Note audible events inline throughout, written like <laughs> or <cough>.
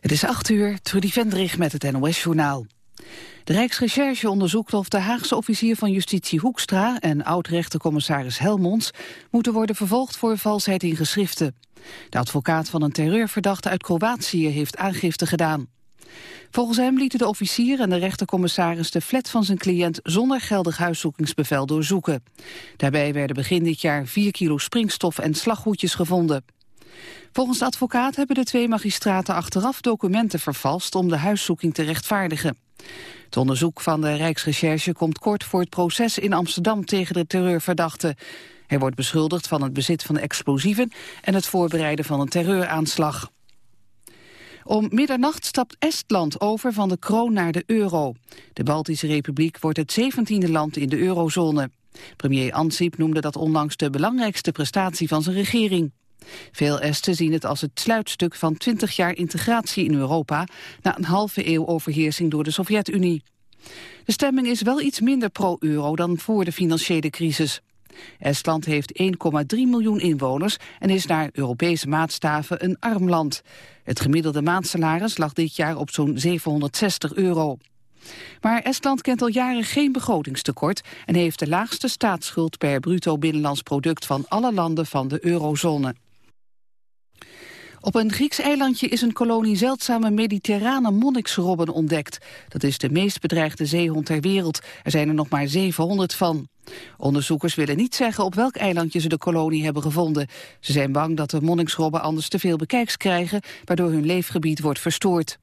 Het is acht uur, Trudy Vendrig met het NOS-journaal. De Rijksrecherche onderzoekt of de Haagse officier van justitie Hoekstra... en oud-rechtercommissaris Helmonds moeten worden vervolgd voor valsheid in geschriften. De advocaat van een terreurverdachte uit Kroatië heeft aangifte gedaan. Volgens hem lieten de officier en de rechtercommissaris de flat van zijn cliënt zonder geldig huiszoekingsbevel doorzoeken. Daarbij werden begin dit jaar 4 kilo springstof en slaghoedjes gevonden. Volgens de advocaat hebben de twee magistraten achteraf documenten vervalst om de huiszoeking te rechtvaardigen. Het onderzoek van de Rijksrecherche komt kort voor het proces in Amsterdam tegen de terreurverdachte. Hij wordt beschuldigd van het bezit van explosieven en het voorbereiden van een terreuraanslag. Om middernacht stapt Estland over van de kroon naar de euro. De Baltische Republiek wordt het zeventiende land in de eurozone. Premier Ansip noemde dat onlangs de belangrijkste prestatie van zijn regering. Veel Esten zien het als het sluitstuk van 20 jaar integratie in Europa... na een halve eeuw overheersing door de Sovjet-Unie. De stemming is wel iets minder pro-euro dan voor de financiële crisis. Estland heeft 1,3 miljoen inwoners en is naar Europese maatstaven een arm land. Het gemiddelde maandsalaris lag dit jaar op zo'n 760 euro. Maar Estland kent al jaren geen begrotingstekort... en heeft de laagste staatsschuld per bruto binnenlands product... van alle landen van de eurozone. Op een Grieks eilandje is een kolonie zeldzame mediterrane monniksrobben ontdekt. Dat is de meest bedreigde zeehond ter wereld. Er zijn er nog maar 700 van. Onderzoekers willen niet zeggen op welk eilandje ze de kolonie hebben gevonden. Ze zijn bang dat de monniksrobben anders te veel bekijks krijgen... waardoor hun leefgebied wordt verstoord.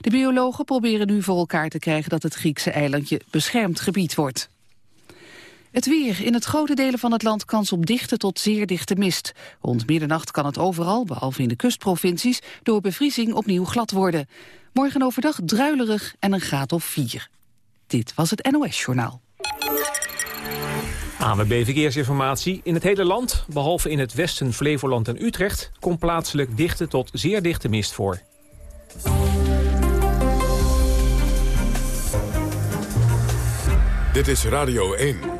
De biologen proberen nu voor elkaar te krijgen dat het Griekse eilandje beschermd gebied wordt. Het weer. In het grote delen van het land kans op dichte tot zeer dichte mist. Rond middernacht kan het overal, behalve in de kustprovincies, door bevriezing opnieuw glad worden. Morgen overdag druilerig en een graad of 4. Dit was het NOS Journaal. ANWB Verkeersinformatie. In het hele land, behalve in het westen, Flevoland en Utrecht... komt plaatselijk dichte tot zeer dichte mist voor. Dit is Radio 1.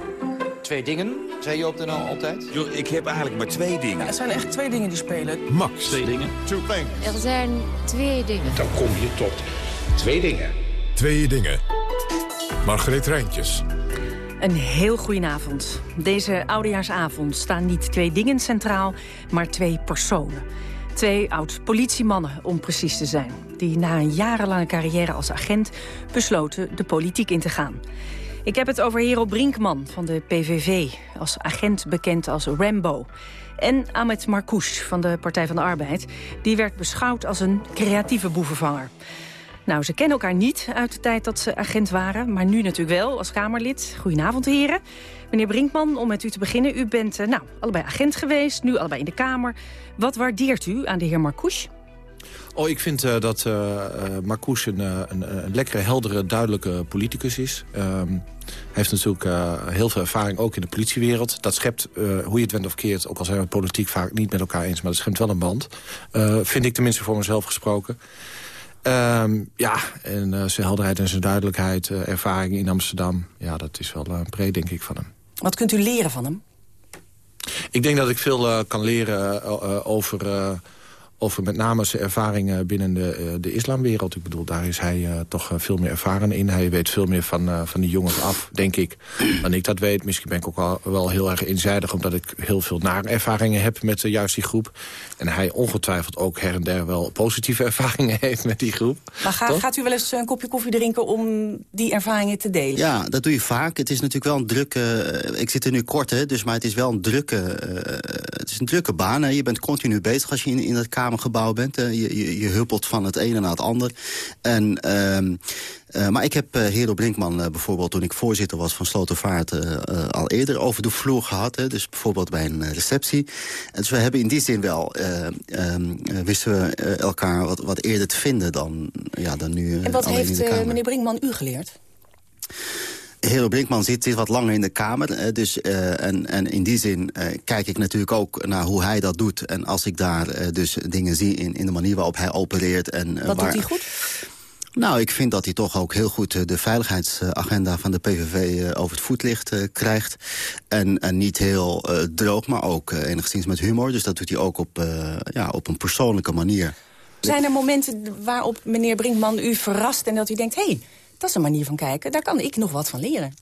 Twee dingen, zei je op de nou altijd? Yo, ik heb eigenlijk maar twee dingen. er zijn echt twee dingen die spelen. Max. Twee dingen. Two things. Er zijn twee dingen. Dan kom je tot twee dingen. Twee dingen. Margreet Rijntjes. Een heel goedenavond. Deze oudejaarsavond staan niet twee dingen centraal, maar twee personen. Twee oud-politiemannen, om precies te zijn. Die na een jarenlange carrière als agent besloten de politiek in te gaan. Ik heb het over Hero Brinkman van de PVV, als agent bekend als Rambo. En Ahmed Marcouch van de Partij van de Arbeid. Die werd beschouwd als een creatieve boevenvanger. Nou, ze kennen elkaar niet uit de tijd dat ze agent waren... maar nu natuurlijk wel, als Kamerlid. Goedenavond, heren. Meneer Brinkman, om met u te beginnen. U bent uh, nou, allebei agent geweest, nu allebei in de Kamer. Wat waardeert u aan de heer Marcouch? Oh, ik vind uh, dat uh, Marcouch een, een, een, lekkere, heldere, duidelijke politicus is. Um, hij heeft natuurlijk heel veel ervaring, ook in de politiewereld. Dat schept, hoe je het went of keert, ook al zijn we politiek vaak niet met elkaar eens... maar dat schept wel een band. vind ik tenminste voor mezelf gesproken. Um, ja, en zijn helderheid en zijn duidelijkheid, ervaring in Amsterdam... ja, dat is wel een breed, denk ik, van hem. Wat kunt u leren van hem? Ik denk dat ik veel kan leren over over met name zijn ervaringen binnen de, eh, de islamwereld. Ik bedoel, daar is hij uh, toch eh, veel meer ervaren in. Hij weet veel meer van, uh, van die jongens af, denk ik, dan ik dat weet. Misschien ben ik ook al, wel heel erg eenzijdig... omdat ik heel veel nare ervaringen heb met juist die groep. En hij ongetwijfeld ook her en der wel positieve <laughs> ervaringen heeft met die groep. Maar ga, gaat u wel eens een kopje koffie drinken om die ervaringen te delen? Ja, dat doe je vaak. Het is natuurlijk wel een drukke... ik zit er nu kort, hè, dus, maar het is wel een drukke, het is een drukke baan. Hè. Je bent continu bezig als je in, in het kamer gebouw bent. Je, je, je, huppelt van het ene naar het ander. En... Uh, uh, maar ik heb uh, Hero Brinkman uh, bijvoorbeeld, toen ik voorzitter was van Slotervaart... al eerder over de vloer gehad. Hè, dus bijvoorbeeld bij een receptie. En dus we hebben in die zin wel... Ehm, wisten we elkaar wat, wat eerder te vinden dan, ja, dan nu En wat heeft meneer Brinkman u geleerd? Hero Brinkman zit, zit wat langer in de Kamer. dus, uh, en, en in die zin uh, kijk ik natuurlijk ook naar hoe hij dat doet. En als ik daar uh, dus dingen zie in, in de manier waarop hij opereert. En, wat waar, doet hij goed? Nou, ik vind dat hij toch ook heel goed de veiligheidsagenda van de PVV over het voetlicht krijgt. En, en niet heel droog, maar ook enigszins met humor. Dus dat doet hij ook op, ja, op een persoonlijke manier. Zijn er momenten waarop meneer Brinkman u verrast... en dat u denkt, hé, hey, dat is een manier van kijken. Daar kan ik nog wat van leren.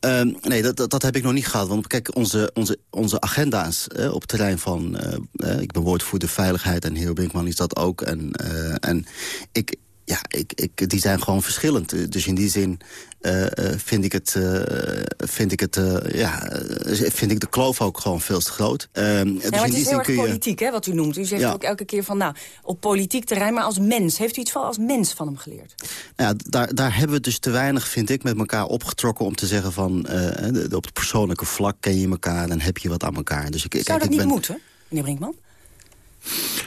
Ehm, nee, dat, dat, heb ik nog niet gehad. Want kijk, onze, onze, onze agenda's op het terrein van... Uh, ik ben woordvoerder veiligheid en heer Brinkman is dat ook. En, en ik, ja, ik, ik, die zijn gewoon verschillend. Dus in die zin vind ik het, uh, vind ik het, ja, vind ik de kloof ook gewoon veel te groot. Ja, dus het is heel erg politiek, hè, wat u noemt. U zegt ook elke keer van, nou, op politiek terrein, maar als mens. Heeft u iets van als mens van hem geleerd? Ja, daar, daar hebben we dus te weinig, vind ik, met elkaar opgetrokken... om te zeggen van, op het persoonlijke vlak ken je elkaar... en heb je wat aan elkaar. Dus ik, Zou kijk, dat ik niet ben... moeten, meneer Brinkman?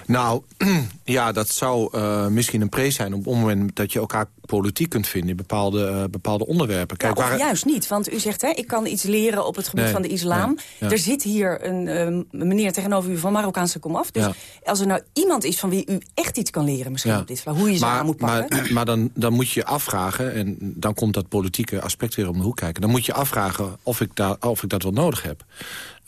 Nou, <clears throat> ja, dat zou uh, misschien een pre zijn op het moment dat je elkaar politiek kunt vinden in bepaalde, uh, bepaalde onderwerpen. Kijk, ja, waar... juist niet, want u zegt, hè, ik kan iets leren op het gebied nee, van de islam. Ja. Er zit hier een uh, meneer tegenover u van Marokkaanse komaf. Dus ja. als er nou iemand is van wie u echt iets kan leren misschien op dit vlak, hoe je ze aan moet pakken. Maar, <clears throat> maar dan, dan moet je afvragen, en dan komt dat politieke aspect weer om de hoek kijken. Dan moet je afvragen of ik, daar, of ik dat wel nodig heb.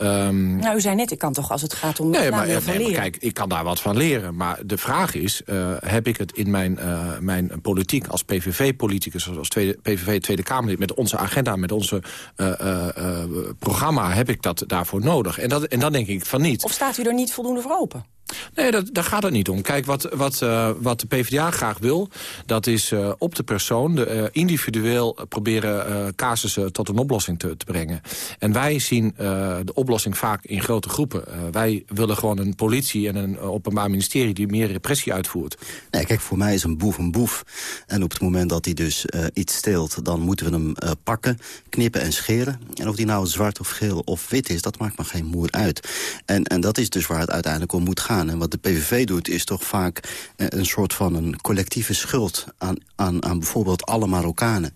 Um, nou, u zei net, ik kan toch als het gaat om nee, maar, nee, maar kijk, ik kan daar wat van leren. Maar de vraag is, uh, heb ik het in mijn, uh, mijn politiek als PVV-politicus... als tweede, PVV Tweede Kamerlid, met onze agenda, met onze uh, programma... heb ik dat daarvoor nodig? En, dat, en dan denk ik van niet. Of staat u er niet voldoende voor open? Nee, dat, daar gaat het niet om. Kijk, wat, wat, uh, wat de PvdA graag wil... dat is uh, op de persoon de, uh, individueel proberen casussen tot een oplossing te, te brengen. En wij zien de oplossing vaak in grote groepen. wij willen gewoon een politie en een openbaar ministerie... die meer repressie uitvoert. Nee, kijk, voor mij is een boef een boef. En op het moment dat hij dus iets steelt... dan moeten we hem pakken, knippen en scheren. En of die nou zwart of geel of wit is... dat maakt maar geen moer uit. En, en dat is dus waar het uiteindelijk om moet gaan. En wat de PVV doet is toch vaak eh, een soort van een collectieve schuld... aan, aan, aan bijvoorbeeld alle Marokkanen.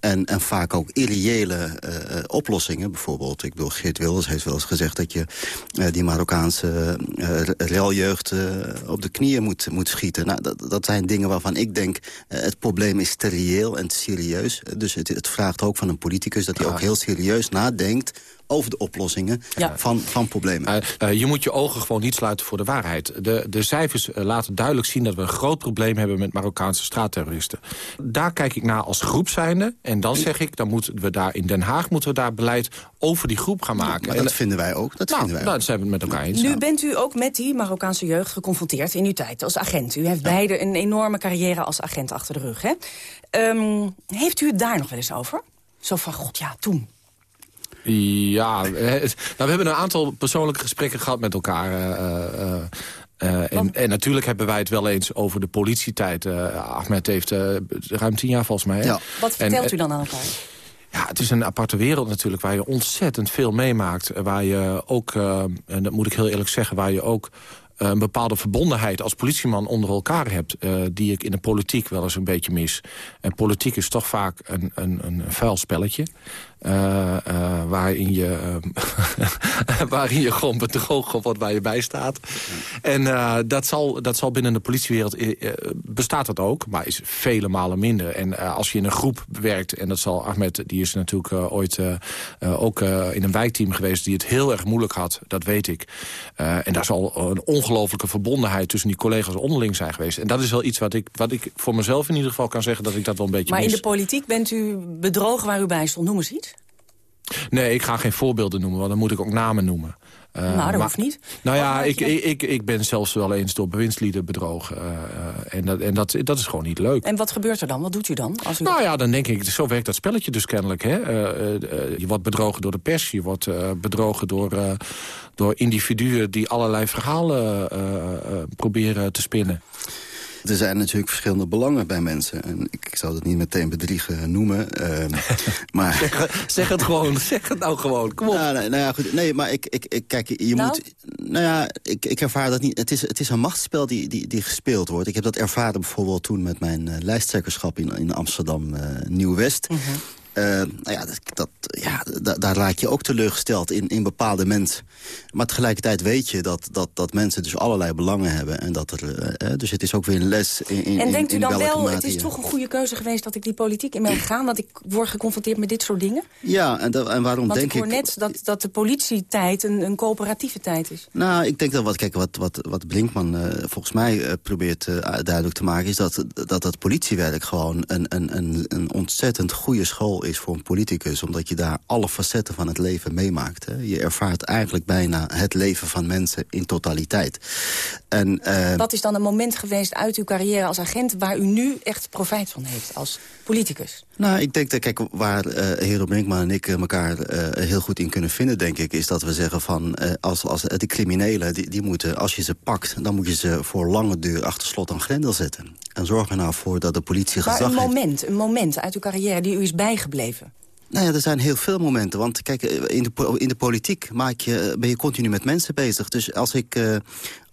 En, en vaak ook irreële uh, oplossingen. Bijvoorbeeld, ik bedoel, Geert Wilders heeft wel eens gezegd... dat je uh, die Marokkaanse uh, reljeugd op de knieën moet, moet schieten. Nou, dat, dat zijn dingen waarvan ik denk... het probleem is te reëel en te serieus. Dus het, het vraagt ook van een politicus dat hij ook heel serieus nadenkt over de oplossingen ja. van, van problemen. Uh, uh, je moet je ogen gewoon niet sluiten voor de waarheid. De, de cijfers uh, laten duidelijk zien dat we een groot probleem hebben... met Marokkaanse straatterroristen. Daar kijk ik naar als groep zijnde. En dan zeg ik, dan moeten we daar in Den Haag moeten we daar beleid over die groep gaan maken. Ja, maar dat en, vinden wij ook. Dat nou, vinden wij nou, ook. zijn we het met elkaar eens. Nu bent u ook met die Marokkaanse jeugd geconfronteerd in uw tijd als agent. U heeft beide een enorme carrière als agent achter de rug. Hè? Um, heeft u het daar nog wel eens over? Zo van, god ja, toen. Ja, nou, we hebben een aantal persoonlijke gesprekken gehad met elkaar. Uh, uh, uh, en, en, natuurlijk hebben wij het wel eens over de politietijd. Uh, Ahmed heeft uh, ruim tien jaar volgens mij. Ja. Wat vertelt en, u dan aan elkaar? Ja, het is een aparte wereld natuurlijk waar je ontzettend veel meemaakt. Waar je ook, en dat moet ik heel eerlijk zeggen, waar je ook een bepaalde verbondenheid als politieman onder elkaar hebt... Uh, die ik in de politiek wel eens een beetje mis. En politiek is toch vaak een, een, een vuil spelletje. Uh, uh, waarin, je, <laughs> waarin je gewoon bedrogen wordt waar je bij staat. En dat, zal, dat zal binnen de politiewereld... bestaat dat ook, maar is vele malen minder. En als je in een groep werkt... en dat zal Ahmed, die is natuurlijk ooit ook in een wijkteam geweest... die het heel erg moeilijk had, dat weet ik. en daar zal een ongelofelijke verbondenheid... tussen die collega's onderling zijn geweest. En dat is wel iets wat ik, wat ik voor mezelf in ieder geval kan zeggen... dat ik dat wel een beetje Maar mis. in de politiek bent u bedrogen waar u bij stond. Noem eens iets. Nee, ik ga geen voorbeelden noemen, want dan moet ik ook namen noemen. Uh, nou, dat maar, hoeft niet. Nou ja, ik, ik, ik, ik ben zelfs wel eens door bewindslieden bedrogen. Uh, en dat, en dat, dat is gewoon niet leuk. En wat gebeurt er dan? Wat doet u dan? Als u nou ja, dan denk ik, zo werkt dat spelletje dus kennelijk. Hè? Uh, je wordt bedrogen door de pers, je wordt bedrogen door, door individuen... die allerlei verhalen proberen te spinnen. Er zijn natuurlijk verschillende belangen bij mensen. En ik zou dat niet meteen bedriegen noemen. Uh, <laughs> maar... zeg, zeg, het gewoon, <laughs> zeg het nou gewoon, kom op. Nou, nou, nou ja, goed. Nee, maar ik, ik, ik kijk, je nou? moet... Nou ja, ik, ik ervaar dat niet. Het is, het is een machtsspel die, die, die gespeeld wordt. Ik heb dat ervaren bijvoorbeeld toen met mijn uh, lijsttrekkerschap in, in Amsterdam uh, Nieuw-West. Mm uh, nou ja, dat, dat, ja daar raak je ook teleurgesteld in, in bepaalde mensen. Maar tegelijkertijd weet je dat, dat, dat mensen dus allerlei belangen hebben. En dat er, uh, dus het is ook weer een les in, in En denkt u dan wel, het is toch een goede keuze geweest... dat ik die politiek in ben gegaan? Dat ik word geconfronteerd met dit soort dingen? Ja, en, dat, en waarom Want denk ik... hoor net dat, dat de politietijd een, een coöperatieve tijd is. Nou, ik denk dat wat, kijk, wat, wat, wat Blinkman uh, volgens mij probeert duidelijk te maken... is dat, dat het politiewerk gewoon een, een, een, een ontzettend goede school is voor een politicus. Omdat je daar alle facetten van het leven meemaakt. Hè. Je ervaart eigenlijk bijna het leven van mensen in totaliteit. En, wat is dan een moment geweest uit uw carrière als agent... waar u nu echt profijt van heeft als politicus? Nou, ik denk dat, kijk, waar uh, Hero Brinkman en ik elkaar uh, heel goed in kunnen vinden, denk ik, is dat we zeggen van, uh, als, als de criminelen, die, die moeten, als je ze pakt, dan moet je ze voor lange duur achter slot en grendel zetten. En zorg er nou voor dat de politie maar gezag een heeft. moment, een moment uit uw carrière die u is bijgebleven. Nou ja, er zijn heel veel momenten. Want kijk, in de, in de politiek maak je, ben je continu met mensen bezig. Dus als ik, uh,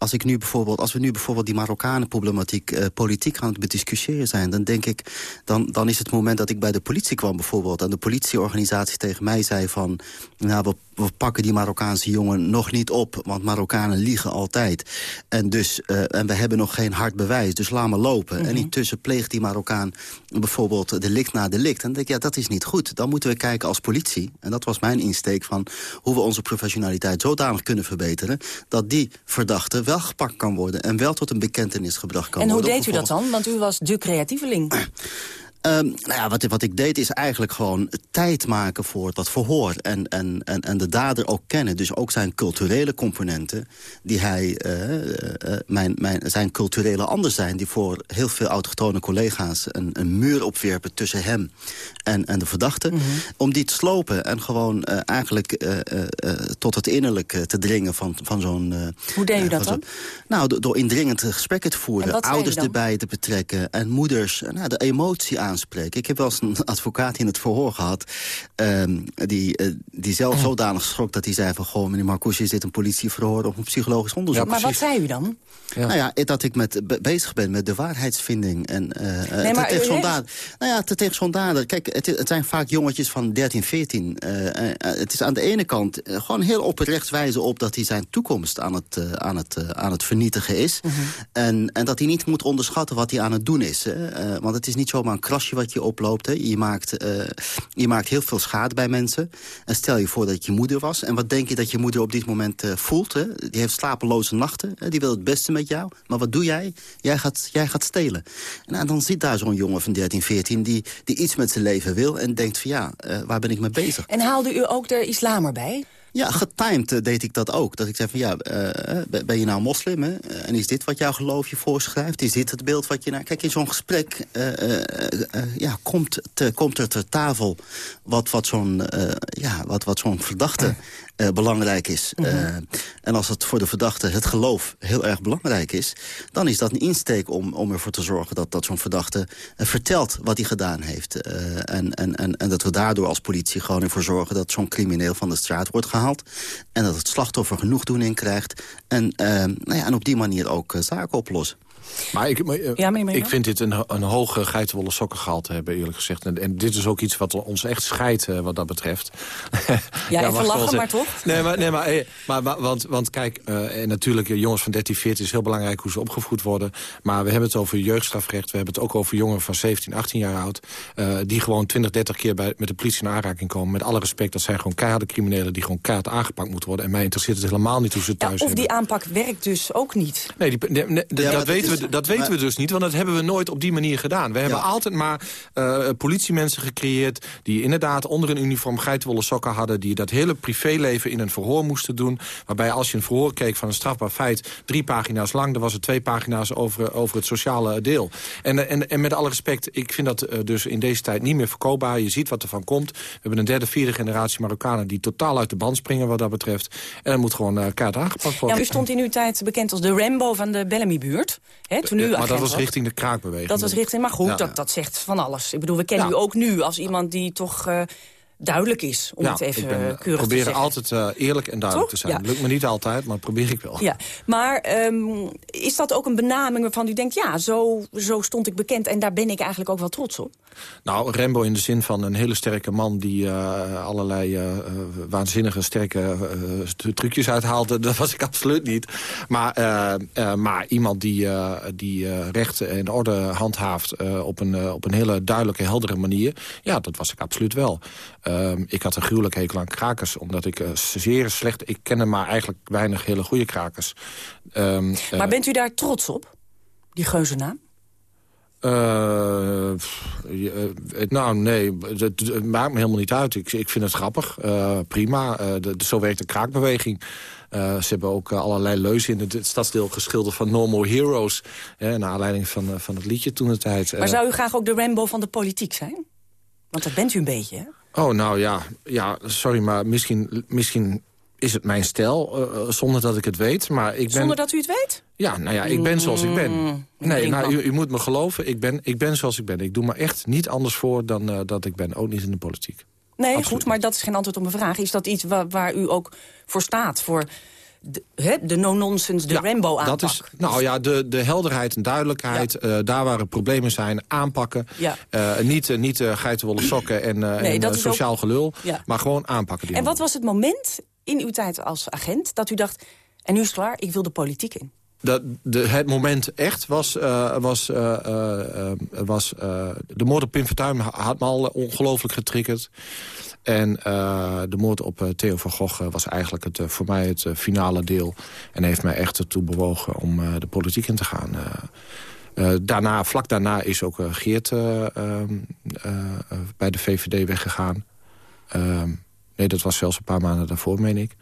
als ik nu bijvoorbeeld, als we nu bijvoorbeeld die Marokkanenproblematiek uh, politiek aan het bediscussiëren zijn, dan denk ik, dan, dan is het moment dat ik bij de politie kwam bijvoorbeeld en de politieorganisatie tegen mij zei van, nou, we, we pakken die Marokkaanse jongen nog niet op, want Marokkanen liegen altijd. En dus, uh, en we hebben nog geen hard bewijs, dus laat maar lopen. Mm -hmm. En intussen pleegt die Marokkaan bijvoorbeeld delict na delict. En dan denk ik, ja, dat is niet goed. Dan moeten we kijken als politie, en dat was mijn insteek van hoe we onze professionaliteit zodanig kunnen verbeteren, dat die verdachte wel gepakt kan worden en wel tot een bekentenis gebracht kan en worden. En hoe deed u dat dan? Want u was de creatieveling. <clears throat> Um, nou ja, wat, wat ik deed is eigenlijk gewoon tijd maken voor dat verhoor. En, en, en, en de dader ook kennen. Dus ook zijn culturele componenten. Die hij, uh, uh, mijn, mijn, zijn culturele anders zijn. Die voor heel veel autochtone collega's een, een muur opwerpen tussen hem en, en de verdachte. Mm -hmm. Om die te slopen en gewoon uh, eigenlijk tot het innerlijke te dringen van, van zo'n... Hoe deed u dat dan? Nou, door, door indringend gesprekken te voeren. Ouders erbij te betrekken en moeders. Nou, de emotie aan aanspreken. Ik heb wel eens een <laughs> advocaat in het verhoor gehad... Um, die, uh, die zelf zodanig schrok dat hij zei van... goh, meneer Marcouch, is dit een politieverhoor of een psychologisch onderzoek? Ja, maar wat zei u dan? Ja. Nou ja, dat ik met, be bezig ben met de waarheidsvinding. En uh, nee, maar, tegen zo'n dader. Nou ja, tegen zo'n dader. Kijk, het, het, zijn vaak jongetjes van 13, 14. Uh, het is aan de ene kant gewoon heel oprecht wijzen op... dat hij zijn toekomst aan het, aan het, aan het vernietigen is. -huh. en, en dat hij niet moet onderschatten wat hij aan het doen is. Hè? want het is niet zomaar een wat je oploopt. Hè? Je, maakt, uh, je maakt heel veel schade bij mensen. En stel je voor dat je moeder was. En wat denk je dat je moeder op dit moment uh, voelt? Hè? Die heeft slapeloze nachten. Hè? Die wil het beste met jou. Maar wat doe jij? Jij gaat, jij gaat stelen. En nou, dan zit daar zo'n jongen van 13, 14... Die, die iets met zijn leven wil en denkt van ja, uh, waar ben ik mee bezig? En haalde u ook de islam erbij? Ja, getimed uh, deed ik dat ook. Dat ik zei van ja, uh, ben je nou moslim? Hè? en is dit wat jouw geloof je voorschrijft? Is dit het beeld wat je... Nou, kijk, in zo'n gesprek ja, komt, te, komt er ter tafel wat, wat zo'n ja, wat, wat zo'n verdachte <clears throat> belangrijk is. Mm -hmm. en als het voor de verdachte het geloof heel erg belangrijk is... dan is dat een insteek om, om ervoor te zorgen dat, dat zo'n verdachte vertelt wat hij gedaan heeft. en, en, en, en dat we daardoor als politie gewoon ervoor zorgen... dat zo'n crimineel van de straat wordt gehaald. En dat het slachtoffer genoegdoening krijgt. En, nou ja, en op die manier ook zaken oplossen. Maar ik, maar, uh, ja, maar ik vind dit een, een hoge geitenwolle sokkengehalte hebben, eerlijk gezegd. En, en, dit is ook iets wat ons echt scheidt, uh, wat dat betreft. <laughs> ja, ja even lachen, maar toch? Nee, maar, nee, maar, maar, maar want, want kijk, uh, en natuurlijk, jongens van 13, 14 is heel belangrijk hoe ze opgevoed worden. Maar we hebben het over jeugdstrafrecht. We hebben het ook over jongeren van 17, 18 jaar oud. die gewoon 20, 30 keer bij, met de politie in aanraking komen. Met alle respect, dat zijn gewoon keiharde criminelen... die gewoon kaart aangepakt moeten worden. En mij interesseert het helemaal niet hoe ze thuis ja, Of hebben. die aanpak werkt dus ook niet. Nee, die, nee, nee ja, dat weten we dat weten we dus niet, want dat hebben we nooit op die manier gedaan. We hebben ja. altijd maar uh, politiemensen gecreëerd... die inderdaad onder een uniform geitenwolle sokken hadden... die dat hele privéleven in een verhoor moesten doen. Waarbij als je een verhoor keek van een strafbaar feit... drie pagina's lang, dan was het twee pagina's over, over het sociale deel. En, en, en met alle respect, ik vind dat uh, dus in deze tijd niet meer verkoopbaar. Je ziet wat er van komt. We hebben een derde, vierde generatie Marokkanen... die totaal uit de band springen wat dat betreft. En dan moet gewoon uh, kaart aangepakt worden. Ja, u stond in uw tijd bekend als de Rambo van de Bellamy-buurt. Toen u maar dat was richting de kraakbeweging. Dat was richting, maar goed, ja, dat, dat zegt van alles. Ik bedoel, we kennen u ook nu als iemand die toch... Duidelijk is, om het even ik ben, keurig te zeggen. proberen altijd uh, eerlijk en duidelijk Toch? te zijn. Ja. Lukt me niet altijd, maar probeer ik wel. Ja, maar um, is dat ook een benaming waarvan u denkt... ja, zo, zo stond ik bekend en daar ben ik eigenlijk ook wel trots op? Nou, Rembo in de zin van een hele sterke man... die uh, allerlei uh, waanzinnige, sterke trucjes uithaalde. <laughs> Dat was ik absoluut niet. Maar, maar iemand die, die recht en orde handhaaft... op, een, op een hele duidelijke, heldere manier... ja, dat was ik absoluut wel. Ehm, ik had een gruwelijk hekel aan krakers, omdat ik zeer slecht... ik kende maar eigenlijk weinig hele goede krakers. Um, maar bent u daar trots op, die geuzennaam? Uh, nou, nee, het, maakt me helemaal niet uit. Ik, ik vind het grappig, prima. De, de, zo werkt de kraakbeweging. ze hebben ook allerlei leuzen in het stadsdeel geschilderd van Normal Heroes. naar aanleiding van, van het liedje toen de tijd. Maar zou u graag ook de Rambo van de politiek zijn? Want dat bent u een beetje, hè? Oh, nou ja, ja sorry, maar misschien, misschien is het mijn stijl, uh, zonder dat ik het weet. Maar ik ben... Zonder dat u het weet? Ja, nou ja, ik ben zoals ik ben. Mm, Nee, nou, u, u, moet me geloven, ik ben, ik ben zoals ik ben. Ik doe me echt niet anders voor dan uh, dat ik ben. Ook niet in de politiek. Nee, Absoluut goed, maar dat is geen antwoord op mijn vraag. Is dat iets waar, waar u ook voor staat? Voor de, de no-nonsense, de ja, Rambo-aanpak? Dat is, nou ja, de, de helderheid en duidelijkheid. Ja. Uh, daar waar er problemen zijn, aanpakken. Ja. Uh, niet uh, niet geitenwolle sokken en, nee, en sociaal ook... gelul. Maar gewoon aanpakken. Die en wat was het moment in uw tijd als agent dat u dacht... en nu is het klaar, ik wil de politiek in? Dat de, het moment echt was, uh, was, uh, uh, was de moord op Pim Fortuyn had me al ongelooflijk getriggerd. En de moord op Theo van Gogh was eigenlijk het, voor mij het finale deel. En heeft mij echt ertoe bewogen om de politiek in te gaan. daarna, vlak daarna is ook Geert bij de VVD weggegaan. Nee, dat was zelfs een paar maanden daarvoor, meen ik.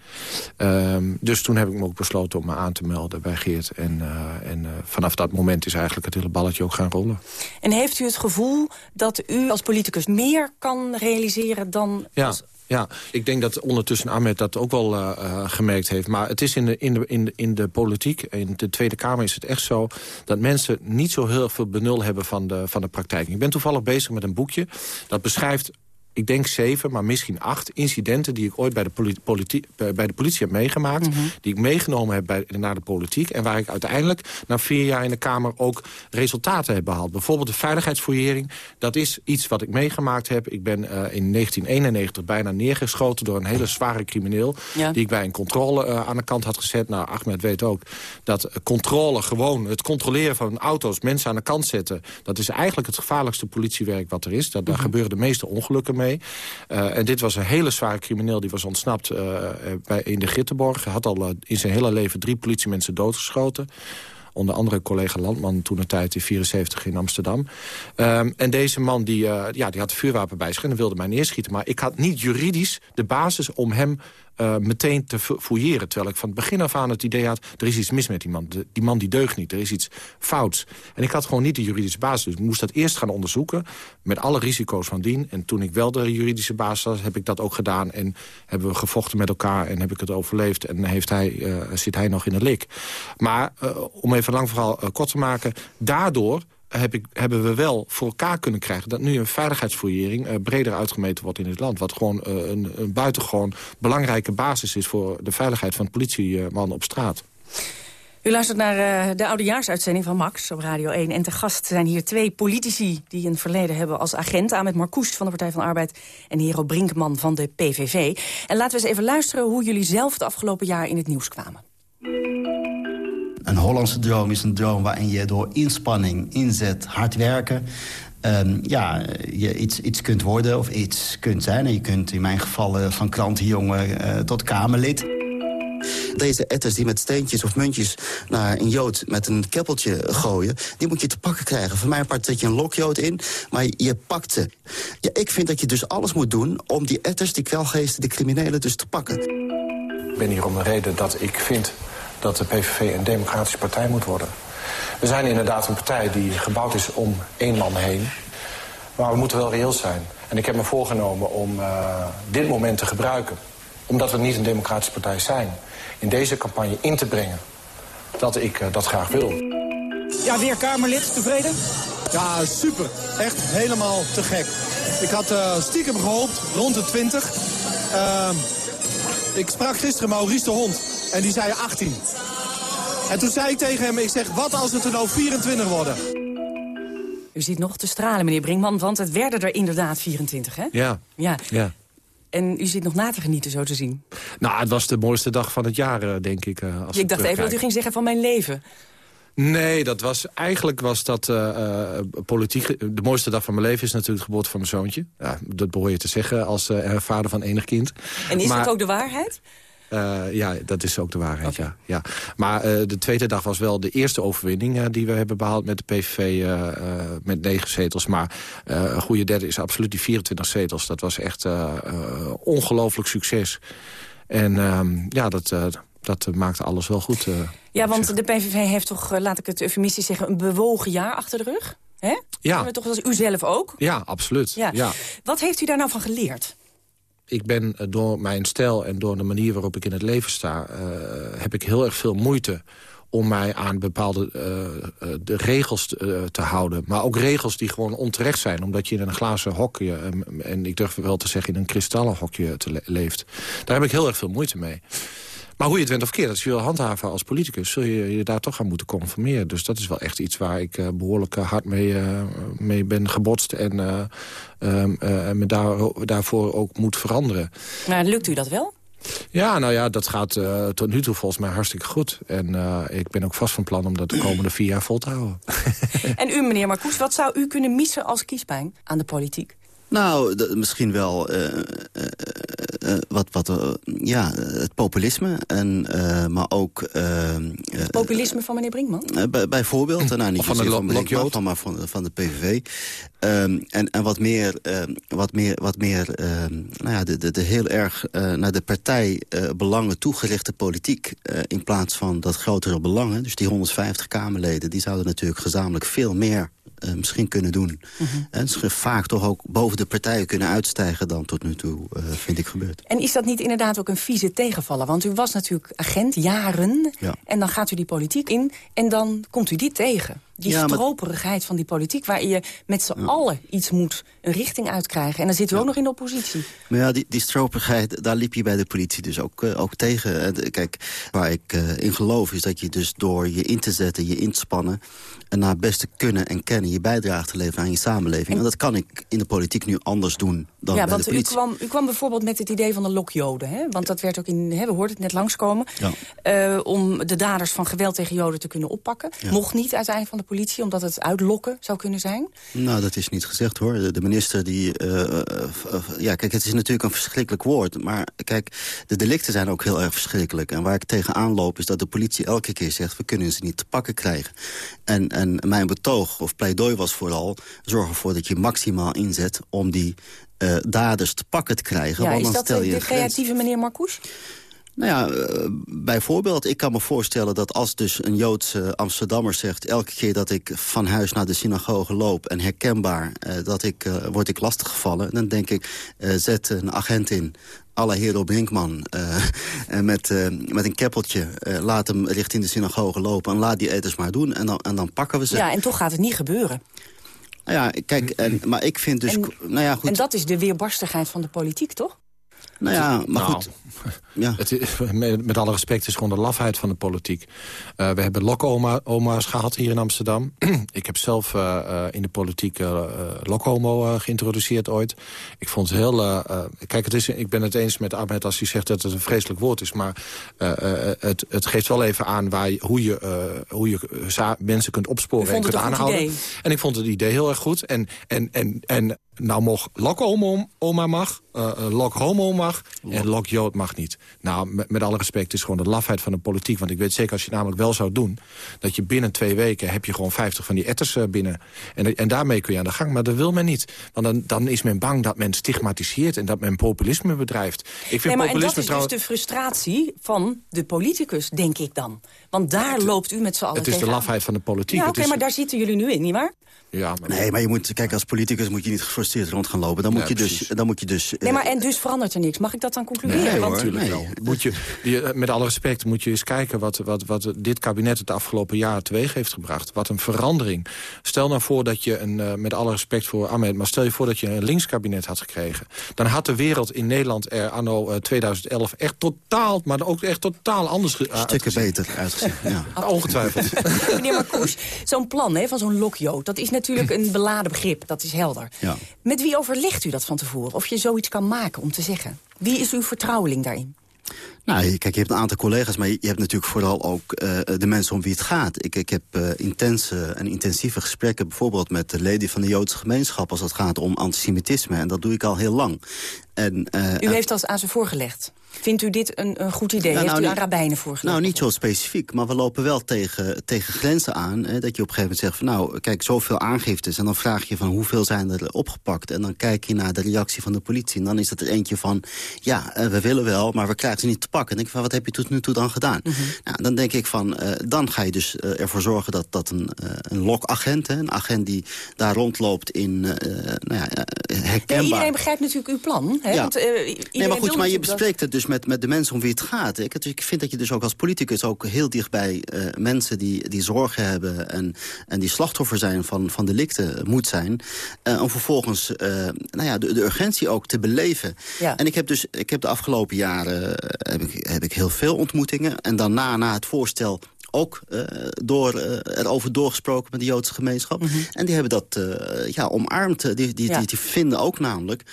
Um, dus toen heb ik me ook besloten om me aan te melden bij Geert. En, uh, en uh, vanaf dat moment is eigenlijk het hele balletje ook gaan rollen. En heeft u het gevoel dat u als politicus meer kan realiseren dan... Ja. Als... Ja, ik denk dat ondertussen Ahmed dat ook wel uh, uh, gemerkt heeft. Maar het is in de, in, de, in, de, in de politiek, in de Tweede Kamer is het echt zo... dat mensen niet zo heel veel benul hebben van de, van de praktijk. Ik ben toevallig bezig met een boekje dat beschrijft ik denk zeven, maar misschien acht incidenten... die ik ooit bij de, politie, bij de politie heb meegemaakt. Mhm. Mm -hmm. Die ik meegenomen heb bij, naar de politiek. En waar ik uiteindelijk na vier jaar in de Kamer ook resultaten heb behaald. Bijvoorbeeld de veiligheidsfouillering. Dat is iets wat ik meegemaakt heb. Ik ben uh, in 1991 bijna neergeschoten door een hele zware crimineel. Ja. Die ik bij een controle uh, aan de kant had gezet. Nou, Ahmed weet ook dat controle gewoon... het controleren van auto's, mensen aan de kant zetten... dat is eigenlijk het gevaarlijkste politiewerk wat er is. Dat, daar mm -hmm. gebeuren de meeste ongelukken Uh, en dit was een hele zware crimineel. Die was ontsnapt uh, bij, in de Gittenborg. Had al uh, in zijn hele leven drie politiemensen doodgeschoten. Onder andere collega Landman toen een tijd in 74 in Amsterdam. Um, en deze man die, ja, die had vuurwapen bij zich en wilde mij neerschieten. Maar ik had niet juridisch de basis om hem uh, meteen te fouilleren. Terwijl ik van het begin af aan het idee had... er is iets mis met die man. Die man die deugt niet. Er is iets fouts. En ik had gewoon niet de juridische basis. Dus ik moest dat eerst gaan onderzoeken. Met alle risico's van dien. En toen ik wel de juridische basis had, heb ik dat ook gedaan. En hebben we gevochten met elkaar en heb ik het overleefd. En heeft hij, uh, zit hij nog in de lik. Maar uh, om even lang verhaal kort te maken... daardoor heb ik, hebben we wel voor elkaar kunnen krijgen... dat nu een veiligheidsfouillering uh, breder uitgemeten wordt in het land. Wat gewoon uh, een, buitengewoon belangrijke basis is... voor de veiligheid van politiemannen op straat. U luistert naar uh, de oudejaarsuitzending van Max op Radio 1. En te gast zijn hier twee politici die een verleden hebben als agent. Ahmed Marcouch van de Partij van Arbeid en Hero Brinkman van de PVV. En laten we eens even luisteren hoe jullie zelf het afgelopen jaar in het nieuws kwamen. Een Hollandse droom is een droom waarin je door inspanning, inzet, hard werken... Um, ja, je iets, iets kunt worden of iets kunt zijn. En je kunt in mijn geval uh, van krantenjongen uh, tot Kamerlid. Deze etters die met steentjes of muntjes naar een jood met een keppeltje gooien... die moet je te pakken krijgen. Voor mijn part zet je een lokjood in, maar je pakt ze. Ja, ik vind dat je dus alles moet doen om die etters, die kwelgeesten, de criminelen dus te pakken. Ik ben hier om de reden dat ik vind dat de PVV een democratische partij moet worden. We zijn inderdaad een partij die gebouwd is om één man heen. Maar we moeten wel reëel zijn. En ik heb me voorgenomen om uh, dit moment te gebruiken... omdat we niet een democratische partij zijn... in deze campagne in te brengen dat ik uh, dat graag wil. Ja, weer Kamerlid, tevreden? Ja, super. Echt helemaal te gek. Ik had uh, stiekem gehoopt rond de 20. Uh, ik sprak gisteren Maurice de Hond en die zei 18. En toen zei ik tegen hem, ik zeg, wat als het er nou 24 worden? U zit nog te stralen, meneer Brinkman, want het werden er inderdaad 24, hè? Ja. Ja. ja. En u zit nog na te genieten, zo te zien. Nou, het was de mooiste dag van het jaar, eh, denk ik. Als ik dacht even dat u ging zeggen van mijn leven. Nee, dat was, eigenlijk was dat uh, uh, politiek... De mooiste dag van mijn leven is natuurlijk de geboorte van mijn zoontje. Ja, dat behoor je te zeggen als uh, vader van enig kind. En is maar, dat ook de waarheid? Uh, ja, dat is ook de waarheid, okay. ja. ja. Maar uh, de tweede dag was wel de eerste overwinning uh, die we hebben behaald met de PVV met negen zetels. Maar een goede derde is absoluut die 24 zetels. Dat was echt ongelooflijk succes. En ehm, ja, dat, dat maakte alles wel goed. ja, want de PVV heeft toch, laat ik het eufemistisch zeggen, een bewogen jaar achter de rug? Hè? Ja. Toch als u zelf ook? Ja, absoluut. Ja. ja. Wat heeft u daar nou van geleerd? Ik ben door mijn stijl en door de manier waarop ik in het leven sta... Uh, heb ik heel erg veel moeite om mij aan bepaalde uh, de regels te, houden. Maar ook regels die gewoon onterecht zijn. Omdat je in een glazen hokje, en ik durf wel te zeggen in een kristallen hokje leeft. Daar heb ik heel erg veel moeite mee. Maar hoe je het went of keert, als je wil handhaven als politicus... zul je je daar toch aan moeten conformeren. Dus dat is wel echt iets waar ik uh, behoorlijk hard mee, uh, mee ben gebotst... en uh, me daar, daarvoor ook moet veranderen. Maar lukt u dat wel? Ja, nou ja, dat gaat uh, tot nu toe volgens mij hartstikke goed. En uh, ik ben ook vast van plan om dat de komende vier jaar vol te houden. <laughs> en u, meneer Marcoes, wat zou u kunnen missen als kiespijn aan de politiek? Nou, misschien wel uh, uh, uh, wat, wat, ja, het populisme. En, maar ook... het populisme van meneer Brinkman? Bij, bijvoorbeeld. nou, niet van de van Brinkman, maar van, van de PVV. Um, en, en wat meer, wat meer, wat meer nou ja, de, de, de heel erg naar de partijbelangen toegerichte politiek... in plaats van dat grotere belangen. Dus die 150 Kamerleden, die zouden natuurlijk gezamenlijk veel meer uh, misschien kunnen doen. Mm -hmm. En vaak toch ook boven de partijen kunnen uitstijgen dan tot nu toe, uh, vind ik gebeurd. En is dat niet inderdaad ook een vieze tegenvaller? Want u was natuurlijk agent, jaren, ja. en dan gaat u die politiek in... en dan komt u dit tegen. Die ja, stroperigheid maar... van die politiek, waar je met z'n ja. allen iets moet, een richting uitkrijgen. En dan zit u ook nog in de oppositie. Maar ja, die, die stroperigheid, daar liep je bij de politie dus ook, uh, ook tegen. Kijk, waar ik in geloof is dat je dus door je in te zetten, je in te spannen... en naar beste kunnen en kennen je bijdrage te leveren aan je samenleving. En, en dat kan ik in de politiek nu anders doen dan ja, want. U kwam, u kwam bijvoorbeeld met het idee van de lokjoden. Hè? Want dat werd ook in, hè, we hoorden het net langskomen. Ja. Uh, om de daders van geweld tegen joden te kunnen oppakken. Ja. Mocht niet uiteindelijk van de politie, omdat het uitlokken zou kunnen zijn? Nou, dat is niet gezegd hoor. De, de minister die... Uh, uh, ja, kijk, het is natuurlijk een verschrikkelijk woord. Maar kijk, de delicten zijn ook heel erg verschrikkelijk. En waar ik tegenaan loop is dat de politie elke keer zegt... we kunnen ze niet te pakken krijgen. En, en mijn betoog of pleidooi was vooral... zorg ervoor dat je maximaal inzet om die uh, daders te pakken te krijgen. Ja, want dan is dat stel de, je de creatieve meneer Marcouch? Nou ja, uh, bijvoorbeeld, ik kan me voorstellen dat als dus een Joodse Amsterdammer zegt... elke keer dat ik van huis naar de synagoge loop en herkenbaar... Uh, dat ik, word ik lastiggevallen, dan denk ik, zet een agent in alle Hero Brinkman <laughs> uh, met, uh, met een keppeltje. Uh, laat hem richting de synagoge lopen en laat die eters maar doen. En dan, en dan pakken we ze. Ja, en toch gaat het niet gebeuren. Nou ja, kijk, en, maar ik vind dus... En, nou ja, goed. en dat is de weerbarstigheid van de politiek, toch? Nou ja, maar nou, goed. Ja. <laughs> Het is, met, met alle respect is gewoon de lafheid van de politiek. Uh, we hebben lokoma's gehad hier in Amsterdam. <clears throat> ik heb zelf uh, uh, in de politiek lokhomo geïntroduceerd ooit. Ik vond het heel... kijk, het is, ik ben het eens met Ahmed als hij zegt dat het een vreselijk woord is. Maar het, het geeft wel even aan waar je, hoe je, hoe je mensen kunt opsporen en kunt aanhouden. En ik vond het idee heel erg goed. En, en, en, en nou mocht lokoma mag, uh, lok homo mag en lok jood mag niet. Nou, met, met alle respect, is gewoon de lafheid van de politiek. Want ik weet zeker, als je het namelijk wel zou doen... dat je binnen twee weken heb je gewoon 50 van die etters uh, binnen. En, en daarmee kun je aan de gang, maar dat wil men niet. Want dan, dan is men bang dat men stigmatiseert en dat men populisme bedrijft. Ik vind nee, maar populisme en dat is dus de frustratie van de politicus, denk ik dan. Want daar het, loopt u met z'n allen Het is tegenaan. de lafheid van de politiek. Ja, oké, okay, maar daar zitten jullie nu in, nietwaar? Ja, maar... Nee, maar je moet, kijk, als politicus moet je niet gefrustreerd rond gaan lopen. Dan moet, je, dus, dan moet je dus... Nee, maar en dus verandert er niks. Mag ik dat dan concluderen? Nee, Want- natuurlijk wel. Moet je, je, met alle respect moet je eens kijken wat, wat, wat dit kabinet het afgelopen jaar teweeg heeft gebracht. Wat een verandering. Stel nou voor dat je, een, eh, met alle respect voor Ahmed... maar stel je voor dat je een linkskabinet had gekregen. Dan had de wereld in Nederland er anno eh, 2011 echt totaal... maar ook echt totaal anders ge- Stukken beter uitgezien, ja. Ongetwijfeld. <laughs> Meneer Marcouch, zo'n plan hè, van zo'n lokjood... dat is natuurlijk een beladen begrip, dat is helder. Ja. Met wie overlegt u dat van tevoren? Of je zoiets kan maken om te zeggen? Wie is uw vertrouweling daarin? Nou, kijk, je hebt een aantal collega's, maar je hebt natuurlijk vooral ook eh, de mensen om wie het gaat. Ik, ik heb eh, intense en intensieve gesprekken bijvoorbeeld met de leden van de Joodse gemeenschap... als het gaat om antisemitisme, en dat doe ik al heel lang. En, eh, U heeft dat aan ze voorgelegd. Vindt u dit een, een goed idee? Ja, heeft nou, u niet- aan rabbijnen voorgelegd? Nou, niet zo specifiek, maar we lopen wel tegen, tegen grenzen aan. Hè, dat je op een gegeven moment zegt van nou, kijk, zoveel aangiftes. En dan vraag je van hoeveel zijn er opgepakt. En dan kijk je naar de reactie van de politie. En dan is het er eentje van, ja, eh, we willen wel, maar we krijgen ze niet te pakken. En dan denk ik van, wat heb je tot nu toe dan gedaan? Mhm. nou, dan denk ik van, eh, dan ga je dus eh, ervoor zorgen dat, dat een, een lokagent... Hè, een agent die daar rondloopt in nou ja, herkenbaar... Nee, iedereen begrijpt natuurlijk uw plan. Hè? Ja. Want, iedereen Nee, maar goed, maar je dat- bespreekt het dus met, met de mensen om wie het gaat. Ik, dus ik vind dat je dus ook als politicus ook heel dichtbij eh mensen die, die zorgen hebben... En, en die slachtoffer zijn van, van delicten moet zijn. eh, om vervolgens eh, nou ja, de, de urgentie ook te beleven. Ja. En ik heb dus ik heb de afgelopen jaren heb ik, heb ik heel veel ontmoetingen. En daarna, na het voorstel ook eh, door, eh, erover doorgesproken met de Joodse gemeenschap. En die hebben dat eh, ja, omarmd. Die, die, Ja. die, die vinden ook namelijk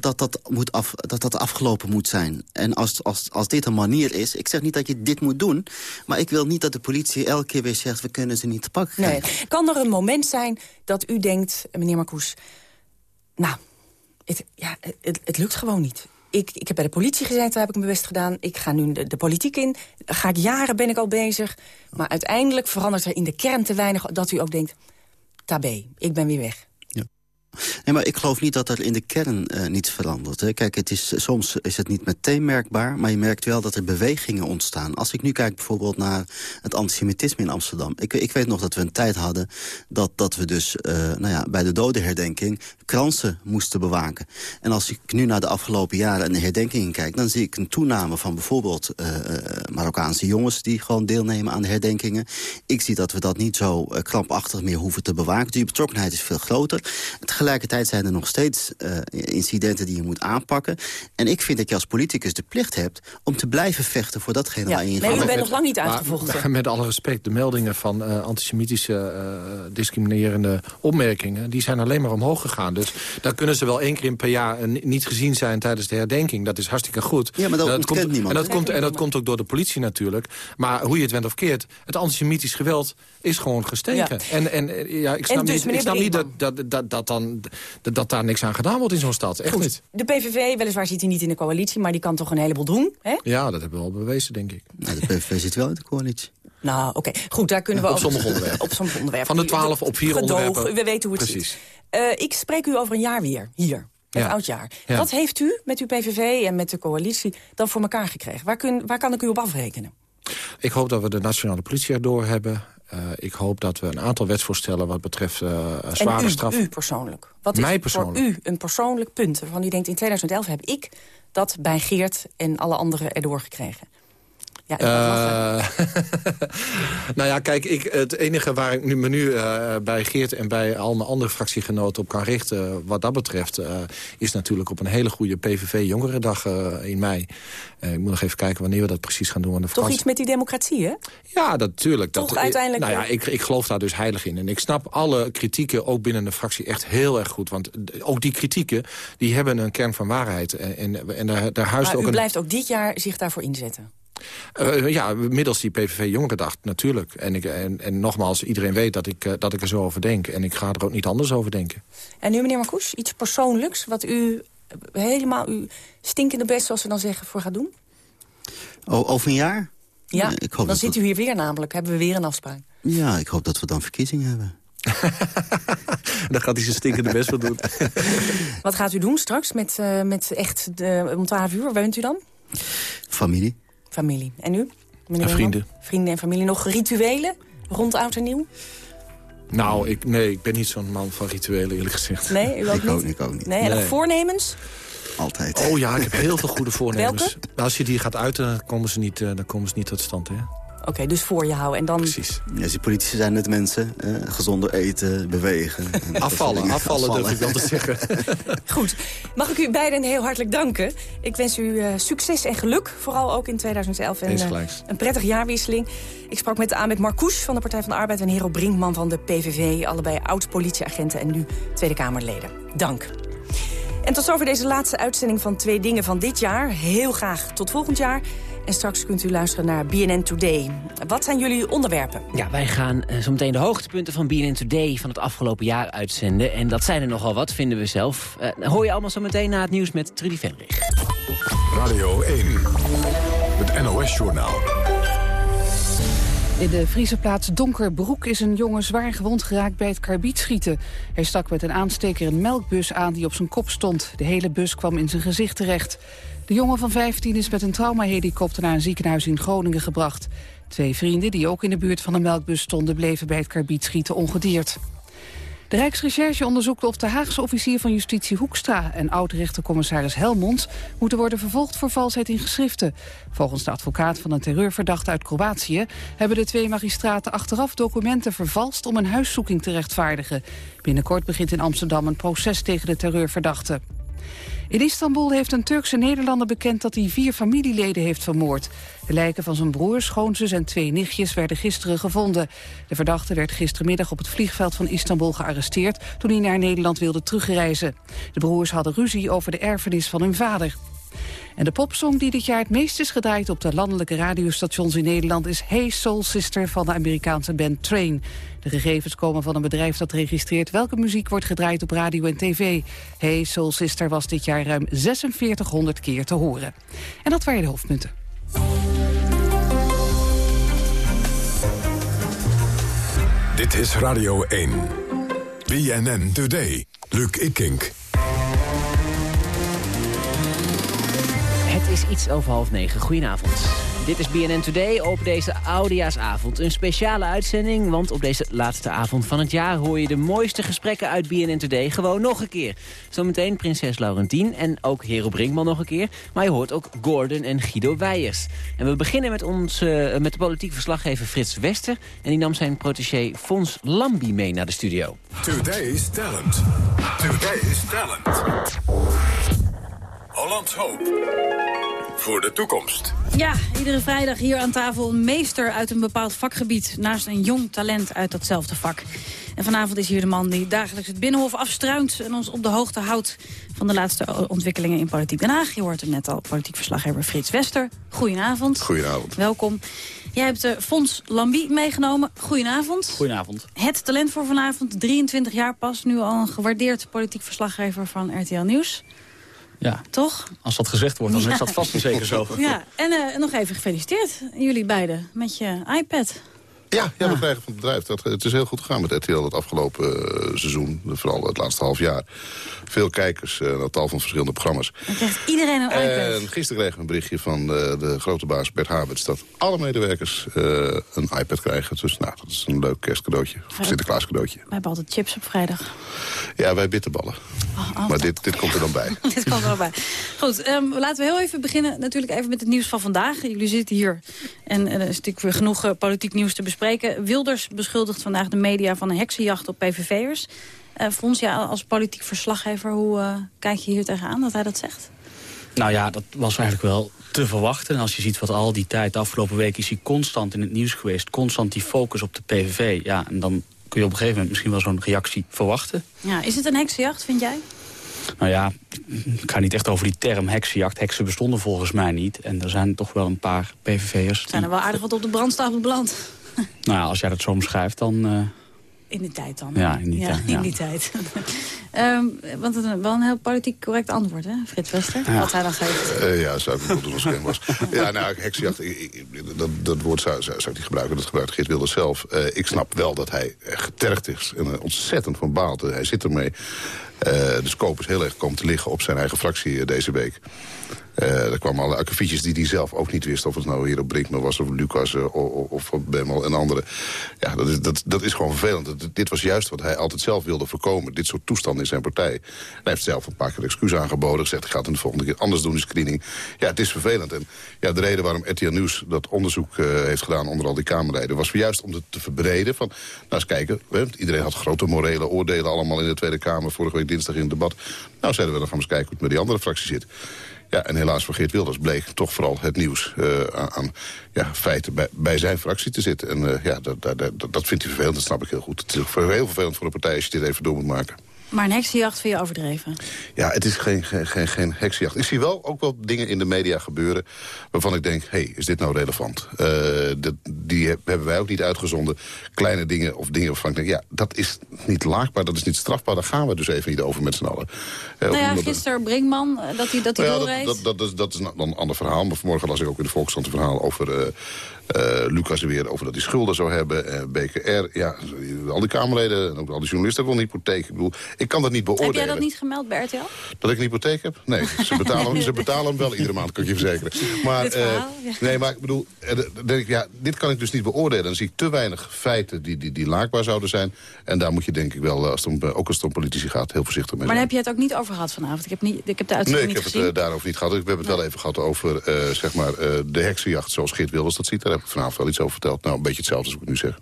dat dat, moet af, dat dat afgelopen moet zijn. En als, als, als dit een manier is... Ik zeg niet dat je dit moet doen... maar ik wil niet dat de politie elke keer weer zegt... we kunnen ze niet te pakken Nee. Kan er een moment zijn dat u denkt, meneer Marcouch... nou, het, ja, het, het lukt gewoon niet. Ik, ik heb bij de politie gezeten, daar heb ik mijn best gedaan. Ik ga nu de, politiek in. Ga ik jaren ben ik al bezig. Maar uiteindelijk verandert er in de kern te weinig... dat u ook denkt, tabé, ik ben weer weg. Nee, maar ik geloof niet dat er in de kern eh, niets verandert. Hè. Kijk, het is, soms is het niet meteen merkbaar... maar je merkt wel dat er bewegingen ontstaan. Als ik nu kijk bijvoorbeeld naar het antisemitisme in Amsterdam... ik, ik weet nog dat we een tijd hadden dat, dat we dus eh, nou ja, bij de dodenherdenking... kransen moesten bewaken. En als ik nu naar de afgelopen jaren en de herdenkingen kijk... dan zie ik een toename van bijvoorbeeld eh, eh, Marokkaanse jongens... die gewoon deelnemen aan de herdenkingen. Ik zie dat we dat niet zo eh, krampachtig meer hoeven te bewaken. Die betrokkenheid is veel groter. Tegelijkertijd zijn er nog steeds eh, incidenten die je moet aanpakken. En ik vind dat je als politicus de plicht hebt... om te blijven vechten voor datgene Ja, waar je in nee, u gelooft. bent nog lang niet Maar uitgevochten. <laughs> met alle respect, de meldingen van eh, antisemitische, eh, discriminerende opmerkingen... die zijn alleen maar omhoog gegaan. Dus daar kunnen ze wel één keer per jaar niet gezien zijn tijdens de herdenking. Dat is hartstikke goed. Ja, maar dat En komt, niemand. En dat, komt, en dat komt ook door de politie natuurlijk. Maar hoe je het went of keert, het antisemitisch geweld is gewoon gestegen. Ja. En, en eh, ja, ik snap dus, niet, meneer ik snap niet dat, dat, dat, dat, dan, dat, dat daar niks aan gedaan wordt in zo'n stad. Echt Goed, niet. de PVV, weliswaar zit hij niet in de coalitie... maar die kan toch een heleboel doen, hè? Ja, dat hebben we al bewezen, denk ik. Nou, de PVV zit wel in de coalitie. Nou, oké. Goed, daar kunnen we Op over- sommige onderwerpen. Op sommige onderwerpen. Van de 12 op vier Gedoog, onderwerpen. We weten hoe het Precies. zit. Eh, ik spreek u over een jaar weer, hier. Het Ja. oudjaar. Ja. Wat heeft u met uw PVV en met de coalitie dan voor elkaar gekregen? Waar, kun, waar kan ik u op afrekenen? Ik hoop dat we de nationale politie erdoor hebben. Eh, ik hoop dat we een aantal wetsvoorstellen wat betreft eh zware en u, straf... u persoonlijk. Wat is Mij voor persoonlijk? u een persoonlijk punt waarvan u denkt... in 2011 heb ik dat bij Geert en alle anderen erdoor gekregen? Ja. Eh, <laughs> nou ja, kijk, ik, het enige waar ik nu, me nu eh, bij Geert en bij al mijn andere fractiegenoten op kan richten... wat dat betreft, eh, is natuurlijk op een hele goede PVV-jongerendag in mei. Ik moet nog even kijken wanneer we dat precies gaan doen aan de Toch vakantie. iets met die democratie, hè? Ja, dat, tuurlijk. Toch dat, uiteindelijk Nou ja, ik, ik geloof daar dus heilig in. En ik snap alle kritieken, ook binnen de fractie, echt heel erg goed. Want ook die kritieken, die hebben een kern van waarheid. En, en, en daar, daar huist Maar ook u een... blijft ook dit jaar zich daarvoor inzetten. Eh, ja, middels die PVV-jongerendag natuurlijk. En, ik, en, en nogmaals, iedereen weet dat ik, eh, dat ik er zo over denk. En ik ga er ook niet anders over denken. En nu, meneer Marcouch, iets persoonlijks... wat u eh, helemaal uw stinkende best, zoals we dan zeggen, voor gaat doen? O, over een jaar? Ja, ik hoop dan dat zit we- u hier weer namelijk. Hebben we weer een afspraak. Ja, ik hoop dat we dan verkiezingen hebben. <laughs> Dan gaat hij zijn stinkende best wel doen. <laughs> Wat gaat u doen straks met, eh, met echt de, om 12 uur? Waar bent u dan? Familie. Familie. En u? meneer En vrienden. Vrienden en familie. Nog rituelen rond oud en nieuw? Nou, ik, nee, ik ben niet zo'n man van rituelen, eerlijk gezegd. Nee, u ook Ik niet? ook, ik ook niet. Nee, en voornemens? Altijd. Oh ja, ik heb heel veel goede <laughs> voornemens. Welke? Maar als je die gaat uiten, dan komen ze niet, eh, dan komen ze niet tot stand, hè? Oké, dus voor je houden. En dan... Precies. Ja, die politici zijn net mensen. Eh, gezonder eten, bewegen. <laughs> Afvallen, dingen. afvallen durf ik wel te zeggen. <laughs> Goed. Mag ik u beiden heel hartelijk danken. Ik wens u eh, succes en geluk, vooral ook in 2011. En, eh, een prettig jaarwisseling. Ik sprak met Ahmed Marcouch van de Partij van de Arbeid... en Hero Brinkman van de PVV. Allebei oud-politieagenten en nu Tweede Kamerleden. Dank. En tot zover deze laatste uitzending van Twee Dingen van dit jaar. Heel graag tot volgend jaar. En straks kunt u luisteren naar BNN Today. Wat zijn jullie onderwerpen? Ja, wij gaan uh, zo meteen de hoogtepunten van BNN Today van het afgelopen jaar uitzenden. En dat zijn er nogal wat, vinden we zelf. Uh, hoor je allemaal zo meteen na het nieuws met Trudy Venrich. Radio 1, het NOS-journaal. In de Friese plaats Donkerbroek is een jongen zwaar gewond geraakt bij het karbietschieten. Hij stak met een aansteker een melkbus aan die op zijn kop stond. De hele bus kwam in zijn gezicht terecht. De jongen van 15 is met een traumahelikopter naar een ziekenhuis in Groningen gebracht. Twee vrienden die ook in de buurt van de melkbus stonden bleven bij het karbietschieten ongedeerd. De Rijksrecherche onderzoekt of de Haagse officier van justitie Hoekstra en oud-rechtercommissaris Helmond moeten worden vervolgd voor valsheid in geschriften. Volgens de advocaat van een terreurverdachte uit Kroatië hebben de twee magistraten achteraf documenten vervalst om een huiszoeking te rechtvaardigen. Binnenkort begint in Amsterdam een proces tegen de terreurverdachte. In Istanbul heeft een Turkse Nederlander bekend dat hij vier familieleden heeft vermoord. De lijken van zijn broer, schoonzus en twee nichtjes werden gisteren gevonden. De verdachte werd gistermiddag op het vliegveld van Istanbul gearresteerd... toen hij naar Nederland wilde terugreizen. De broers hadden ruzie over de erfenis van hun vader. En de popsong die dit jaar het meest is gedraaid op de landelijke radiostations in Nederland is Hey Soul Sister van de Amerikaanse band Train. De gegevens komen van een bedrijf dat registreert welke muziek wordt gedraaid op radio en tv. Hey Soul Sister was dit jaar ruim 4600 keer te horen. En dat waren de hoofdpunten. Dit is Radio 1. BNN Today. Luc Ikink. Het is iets over half negen. Goedenavond. Dit is BNN Today op deze Oudejaarsavond. Een speciale uitzending, want op deze laatste avond van het jaar... hoor je de mooiste gesprekken uit BNN Today gewoon nog een keer. Zometeen prinses Laurentien en ook Hero Brinkman nog een keer. Maar je hoort ook Gordon en Guido Weijers. En we beginnen met, ons, uh, met de politiek verslaggever Frits Wester. En die nam zijn protégé Fons Lambi mee naar de studio. Today's Talent. Today's Talent. Hollands Hoop. Voor de toekomst. Ja, iedere vrijdag hier aan tafel een meester uit een bepaald vakgebied... naast een jong talent uit datzelfde vak. En vanavond is hier de man die dagelijks het Binnenhof afstruint... en ons op de hoogte houdt van de laatste ontwikkelingen in Politiek Den Haag. Je hoort hem net al, politiek verslaggever Frits Wester. Goedenavond. Goedenavond. Welkom. Jij hebt uh, Fons Lambie meegenomen. Goedenavond. Goedenavond. Het talent voor vanavond, 23 jaar pas. Nu al een gewaardeerd politiek verslaggever van RTL Nieuws. Ja. Toch? Als dat gezegd wordt, dan ja. is dat vast en zeker zo. Ja, en uh, nog even gefeliciteerd, jullie beiden, met je iPad. Ja, ja, we krijgen van het bedrijf. Dat, het is heel goed gegaan met RTL het afgelopen uh, seizoen. Vooral het laatste half jaar. Veel kijkers, uh, een tal van verschillende programma's. Dan krijgt iedereen een iPad. En gisteren kregen we een berichtje van uh, de grote baas Bert Haberts... dat alle medewerkers een iPad krijgen. Dus nou, dat is een leuk kerstcadeautje. Of Sinterklaas cadeautje. Wij hebben altijd chips op vrijdag. Ja, wij bitterballen. Oh, oh, maar dit, dit komt er dan bij. <laughs> dit komt er dan bij. Goed, um, laten we heel even beginnen natuurlijk even met het nieuws van vandaag. Jullie zitten hier en er is natuurlijk weer genoeg politiek nieuws te bespreken. Wilders beschuldigt vandaag de media van een heksenjacht op PVV'ers. Uh, Fons, ja, als politiek verslaggever, hoe uh, kijk je hier tegenaan dat hij dat zegt? Nou ja, dat was eigenlijk wel te verwachten. En als je ziet wat al die tijd, de afgelopen week is hij constant in het nieuws geweest. Constant die focus op de PVV. Ja, en dan kun je op een gegeven moment misschien wel zo'n reactie verwachten. Ja, is het een heksenjacht, vind jij? Nou ja, ik ga niet echt over die term heksenjacht. Heksen bestonden volgens mij niet. En er zijn toch wel een paar PVV'ers. Zijn er wel aardig wat op de brandstapel beland? <laughs> Nou ja, als jij dat zo omschrijft, dan... Uh... In die tijd dan. Ja, in die ja, tijd. In die tijd. um, <laughs> want het is wel een heel politiek correct antwoord, hè, Frits Wester? Ja. Wat hij dan geeft. Uh, ja, zou ik doen als ik was. ja, nou, ik, dat, dat woord zou, zou, zou ik niet gebruiken. Dat gebruikt Geert Wilders zelf. Uh, ik snap wel dat hij getergd is en ontzettend van baalt. Hij zit ermee. Uh, de scope is heel erg komen te liggen op zijn eigen fractie deze week. Uh, er kwamen alle akkefietjes die hij zelf ook niet wist... of het nou hier op Brinkman was of Lucas of, of Bemmel en anderen. Ja, dat is, dat, dat is gewoon vervelend. dit was juist wat hij altijd zelf wilde voorkomen. Dit soort toestanden in zijn partij. hij heeft zelf een paar keer excuus aangeboden. Gezegd, ik ga het de volgende keer anders doen, die screening. Ja, het is vervelend. En ja, de reden waarom RTL Nieuws dat onderzoek heeft gedaan... onder al die Kamerleden, was juist om het te verbreden. Van, nou eens kijken, iedereen had grote morele oordelen... allemaal in de Tweede Kamer, vorige week dinsdag in het debat. Nou, zeiden we, dan gaan we eens kijken hoe het met die andere fractie zit. Ja, en helaas voor Geert Wilders bleek toch vooral het nieuws uh, aan ja, feiten bij, bij, zijn fractie te zitten. En uh, ja, dat, dat, dat, dat vindt hij vervelend, dat snap ik heel goed. Het is heel vervelend voor een partij als je dit even door moet maken. Maar een heksenjacht vind je overdreven? Ja, het is geen, geen, geen, geen heksenjacht. Ik zie wel ook wel dingen in de media gebeuren... waarvan ik denk, hé, hey, is dit nou relevant? Uh, die hebben wij ook niet uitgezonden. Kleine dingen of dingen waarvan ik denk... ja, dat is niet laagbaar, dat is niet strafbaar. Daar gaan we dus even niet over met z'n allen. Uh, nou ja, gisteren Brinkman, dat hij dat hij nou ja, dat, dat, dat, dat, is dan een ander verhaal. Maar vanmorgen las ik ook in de Volkskrant een verhaal over... Uh, Lucas weer over dat hij schulden zou hebben. Uh, BKR, ja, al die Kamerleden en ook al die journalisten hebben een hypotheek. Ik bedoel, ik kan dat niet beoordelen. Heb jij dat niet gemeld bij RTL? Dat ik een hypotheek heb? Nee, ze betalen, ze <laughs> betalen hem wel iedere maand, kan ik je verzekeren. Maar, dit verhaal, uh, Nee, maar ik bedoel, denk ik, ja, dit kan ik dus niet beoordelen. Dan zie ik te weinig feiten die, die, die laakbaar zouden zijn. En daar moet je denk ik wel, als het om, ook als het om politici gaat, heel voorzichtig mee zijn. Maar heb je het ook niet over gehad vanavond? Ik heb, niet, ik heb de uitzending nee, niet gezien. Nee, ik heb het daarover niet gehad. We hebben het wel even gehad over zeg maar, de heksenjacht zoals Geert Wilders dat ziet. Daar heb ik vanavond wel iets over verteld. Nou, een beetje hetzelfde als ik nu zeg.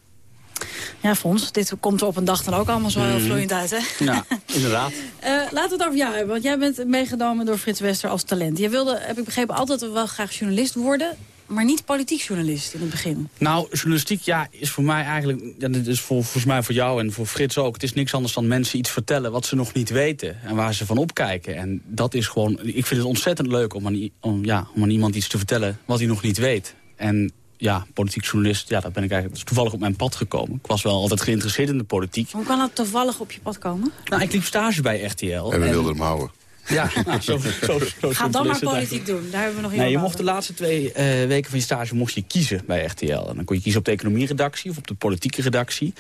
Ja, Fons, dit komt er op een dag dan ook allemaal zo heel mhm. vloeiend uit, hè? Ja, <laughs> inderdaad. uh, laten we het over jou hebben, want jij bent meegenomen door Frits Wester als talent. Je wilde, heb ik begrepen, altijd wel graag journalist worden maar niet politiek journalist in het begin. Nou, journalistiek ja, is voor mij eigenlijk... Ja, dit is voor, volgens mij voor jou en voor Frits ook... het is niks anders dan mensen iets vertellen wat ze nog niet weten... en waar ze van opkijken. En dat is gewoon... Ik vind het ontzettend leuk om aan, om, ja, om aan iemand iets te vertellen wat hij nog niet weet. En ja, politiek journalist, ja, daar ben ik eigenlijk toevallig op mijn pad gekomen. Ik was wel altijd geïnteresseerd in de politiek. Hoe kan dat toevallig op je pad komen? Nou, ik liep stage bij RTL. En we wilden hem houden. Ja, <laughs> nou, zo, zo, zo Ga dan maar politiek doen, daar hebben we nog nee, Je mocht de laatste twee uh, weken van je stage mocht je kiezen bij RTL. En dan kon je kiezen op de economieredactie of op de politieke redactie.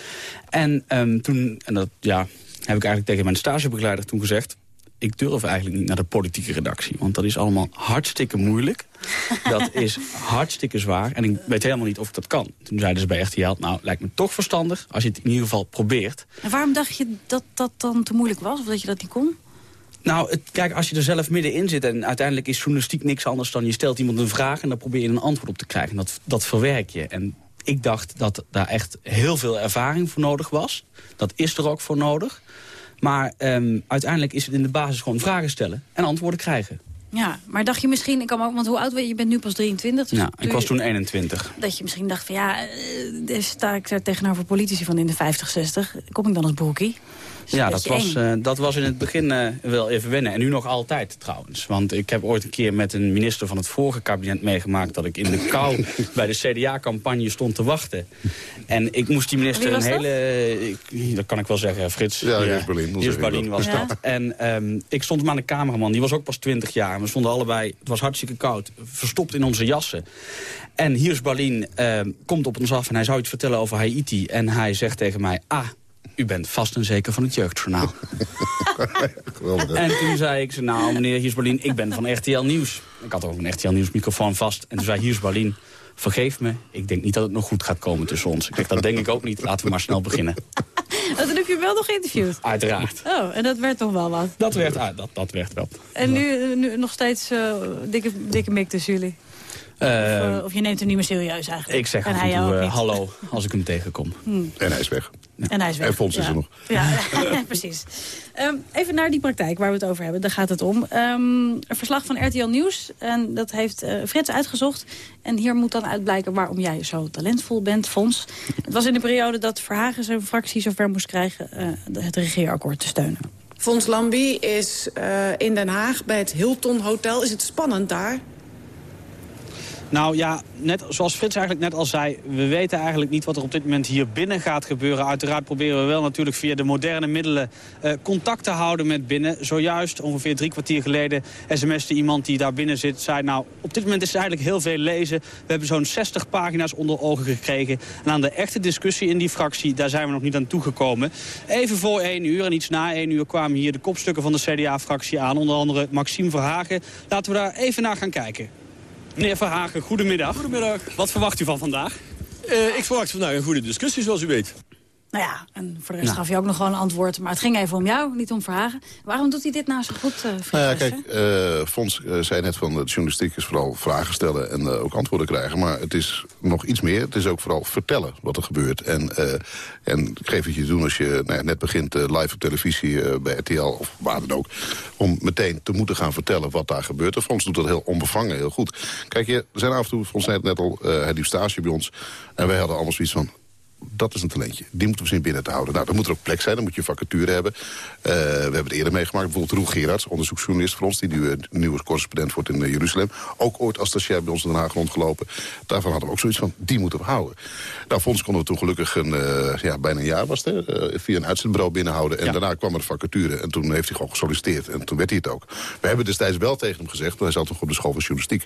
En um, toen, en dat ja, heb ik eigenlijk tegen mijn stagebegeleider toen gezegd ik durf eigenlijk niet naar de politieke redactie. Want dat is allemaal hartstikke moeilijk. dat is <laughs> hartstikke zwaar. En ik weet helemaal niet of ik dat kan. Toen zeiden ze bij RTL, nou, lijkt me toch verstandig... als je het in ieder geval probeert. En waarom dacht je dat dat dan te moeilijk was? Of dat je dat niet kon? Nou, het, kijk, als je er zelf middenin zit... en uiteindelijk is journalistiek niks anders dan... je stelt iemand een vraag en dan probeer je een antwoord op te krijgen. Dat, dat verwerk je. En ik dacht dat daar echt heel veel ervaring voor nodig was. Dat is er ook voor nodig. Maar um, uiteindelijk is het in de basis gewoon vragen stellen en antwoorden krijgen. Ja, maar dacht je misschien, ik kan ook, want hoe oud ben je? Je bent nu pas 23. Dus ja, ik was toen 21. Dat je misschien dacht van ja, uh, sta ik daar tegenover politici van in de 50, 60. Kom ik dan als broekie? Ja, dat was, uh, dat was in het begin uh, wel even wennen. En nu nog altijd trouwens. Want ik heb ooit een keer met een minister van het vorige kabinet meegemaakt... dat ik in de kou <laughs> bij de CDA-campagne stond te wachten. En ik moest die minister een hele... Ik, dat kan ik wel zeggen, Frits. Ja, Heers Berlin. Berlin was dat. En um, ik stond hem aan de cameraman. Die was ook pas 20 jaar. We stonden allebei, het was hartstikke koud, verstopt in onze jassen. En Hiers Berlin uh, komt op ons af en hij zou iets vertellen over Haiti. En hij zegt tegen mij, ah, u bent vast en zeker van het jeugdjournaal. <laughs> en toen zei ik, nou meneer Hiers ik ben van RTL Nieuws. Ik had ook een RTL Nieuws microfoon vast. En toen zei Hiers vergeef me, ik denk niet dat het nog goed gaat komen tussen ons. Ik zeg, dat denk ik ook niet, laten we maar snel beginnen. <laughs> En toen heb je wel nog geïnterviewd? Uiteraard. Oh, en dat werd toch wel wat? Dat werd, ah, dat, dat werd wel. En nu, nu nog steeds uh, dikke, dikke mik tussen jullie? Of, uh, of, je neemt hem niet meer serieus eigenlijk? Ik zeg en hij toe, uh, hallo <laughs> als ik hem tegenkom. Hmm. En hij is weg. En hij is weg. En Fons is er nog. Ja, <laughs> <laughs> precies. Um, even naar die praktijk waar we het over hebben. Daar gaat het om. Um, een verslag van RTL Nieuws. En dat heeft uh, Frits uitgezocht. En hier moet dan uitblijken waarom jij zo talentvol bent, Fons. Het was in de periode dat Verhagen zijn fractie zover moest krijgen... het regeerakkoord te steunen. Fons Lambie is in Den Haag bij het Hilton Hotel. Is het spannend daar? Nou ja, net zoals Frits eigenlijk net al zei... we weten eigenlijk niet wat er op dit moment hier binnen gaat gebeuren. Uiteraard proberen we wel natuurlijk via de moderne middelen... Uh, contact te houden met binnen. Zojuist, ongeveer drie kwartier geleden... sms'te iemand die daar binnen zit, zei... nou, op dit moment is er eigenlijk heel veel lezen. We hebben zo'n 60 pagina's onder ogen gekregen. En aan de echte discussie in die fractie... daar zijn we nog niet aan toegekomen. Even voor één uur en iets na één uur kwamen hier de kopstukken van de CDA-fractie aan. Onder andere Maxime Verhagen. Laten we daar even naar gaan kijken. Meneer Verhagen, goedemiddag. Goedemiddag. Wat verwacht u van vandaag? Uh, ik verwacht vandaag een goede discussie, zoals u weet. Nou ja, en voor de rest Nou. gaf je ook nog gewoon een antwoord. Maar het ging even om jou, niet om Verhagen. Waarom doet hij dit nou zo goed, uh, Nou ja, kijk, uh, Fons uh, zei net van de journalistiek is vooral vragen stellen en uh, ook antwoorden krijgen. Maar het is nog iets meer. Het is ook vooral vertellen wat er gebeurt. En, uh, en ik geef het je doen als je nou ja, net begint uh, live op televisie uh, bij RTL of waar dan ook. Om meteen te moeten gaan vertellen wat daar gebeurt. En Fons doet dat heel onbevangen, heel goed. Kijk, je, er zijn af en toe, Fons zei het net al, uh, hij doet stage bij ons. En wij hadden allemaal zoiets van, dat is een talentje. Die moeten we zien binnen te houden. Nou, dan moet er ook plek zijn, dan moet je een vacature hebben. Uh, we hebben het eerder meegemaakt. Bijvoorbeeld Roel Gerards, onderzoeksjournalist voor ons... die nu uh, nieuwe correspondent wordt in uh, Jeruzalem. Ook ooit als stagiair bij ons in Den Haag rondgelopen. Daarvan hadden we ook zoiets van, die moeten we houden. Nou, voor ons konden we toen gelukkig een, ja, bijna een jaar was het, via een uitzendbureau binnenhouden. En ja. daarna kwam er een vacature. En toen heeft hij gewoon gesolliciteerd. En toen werd hij het ook. We hebben destijds wel tegen hem gezegd... want hij zat nog op de school van journalistiek.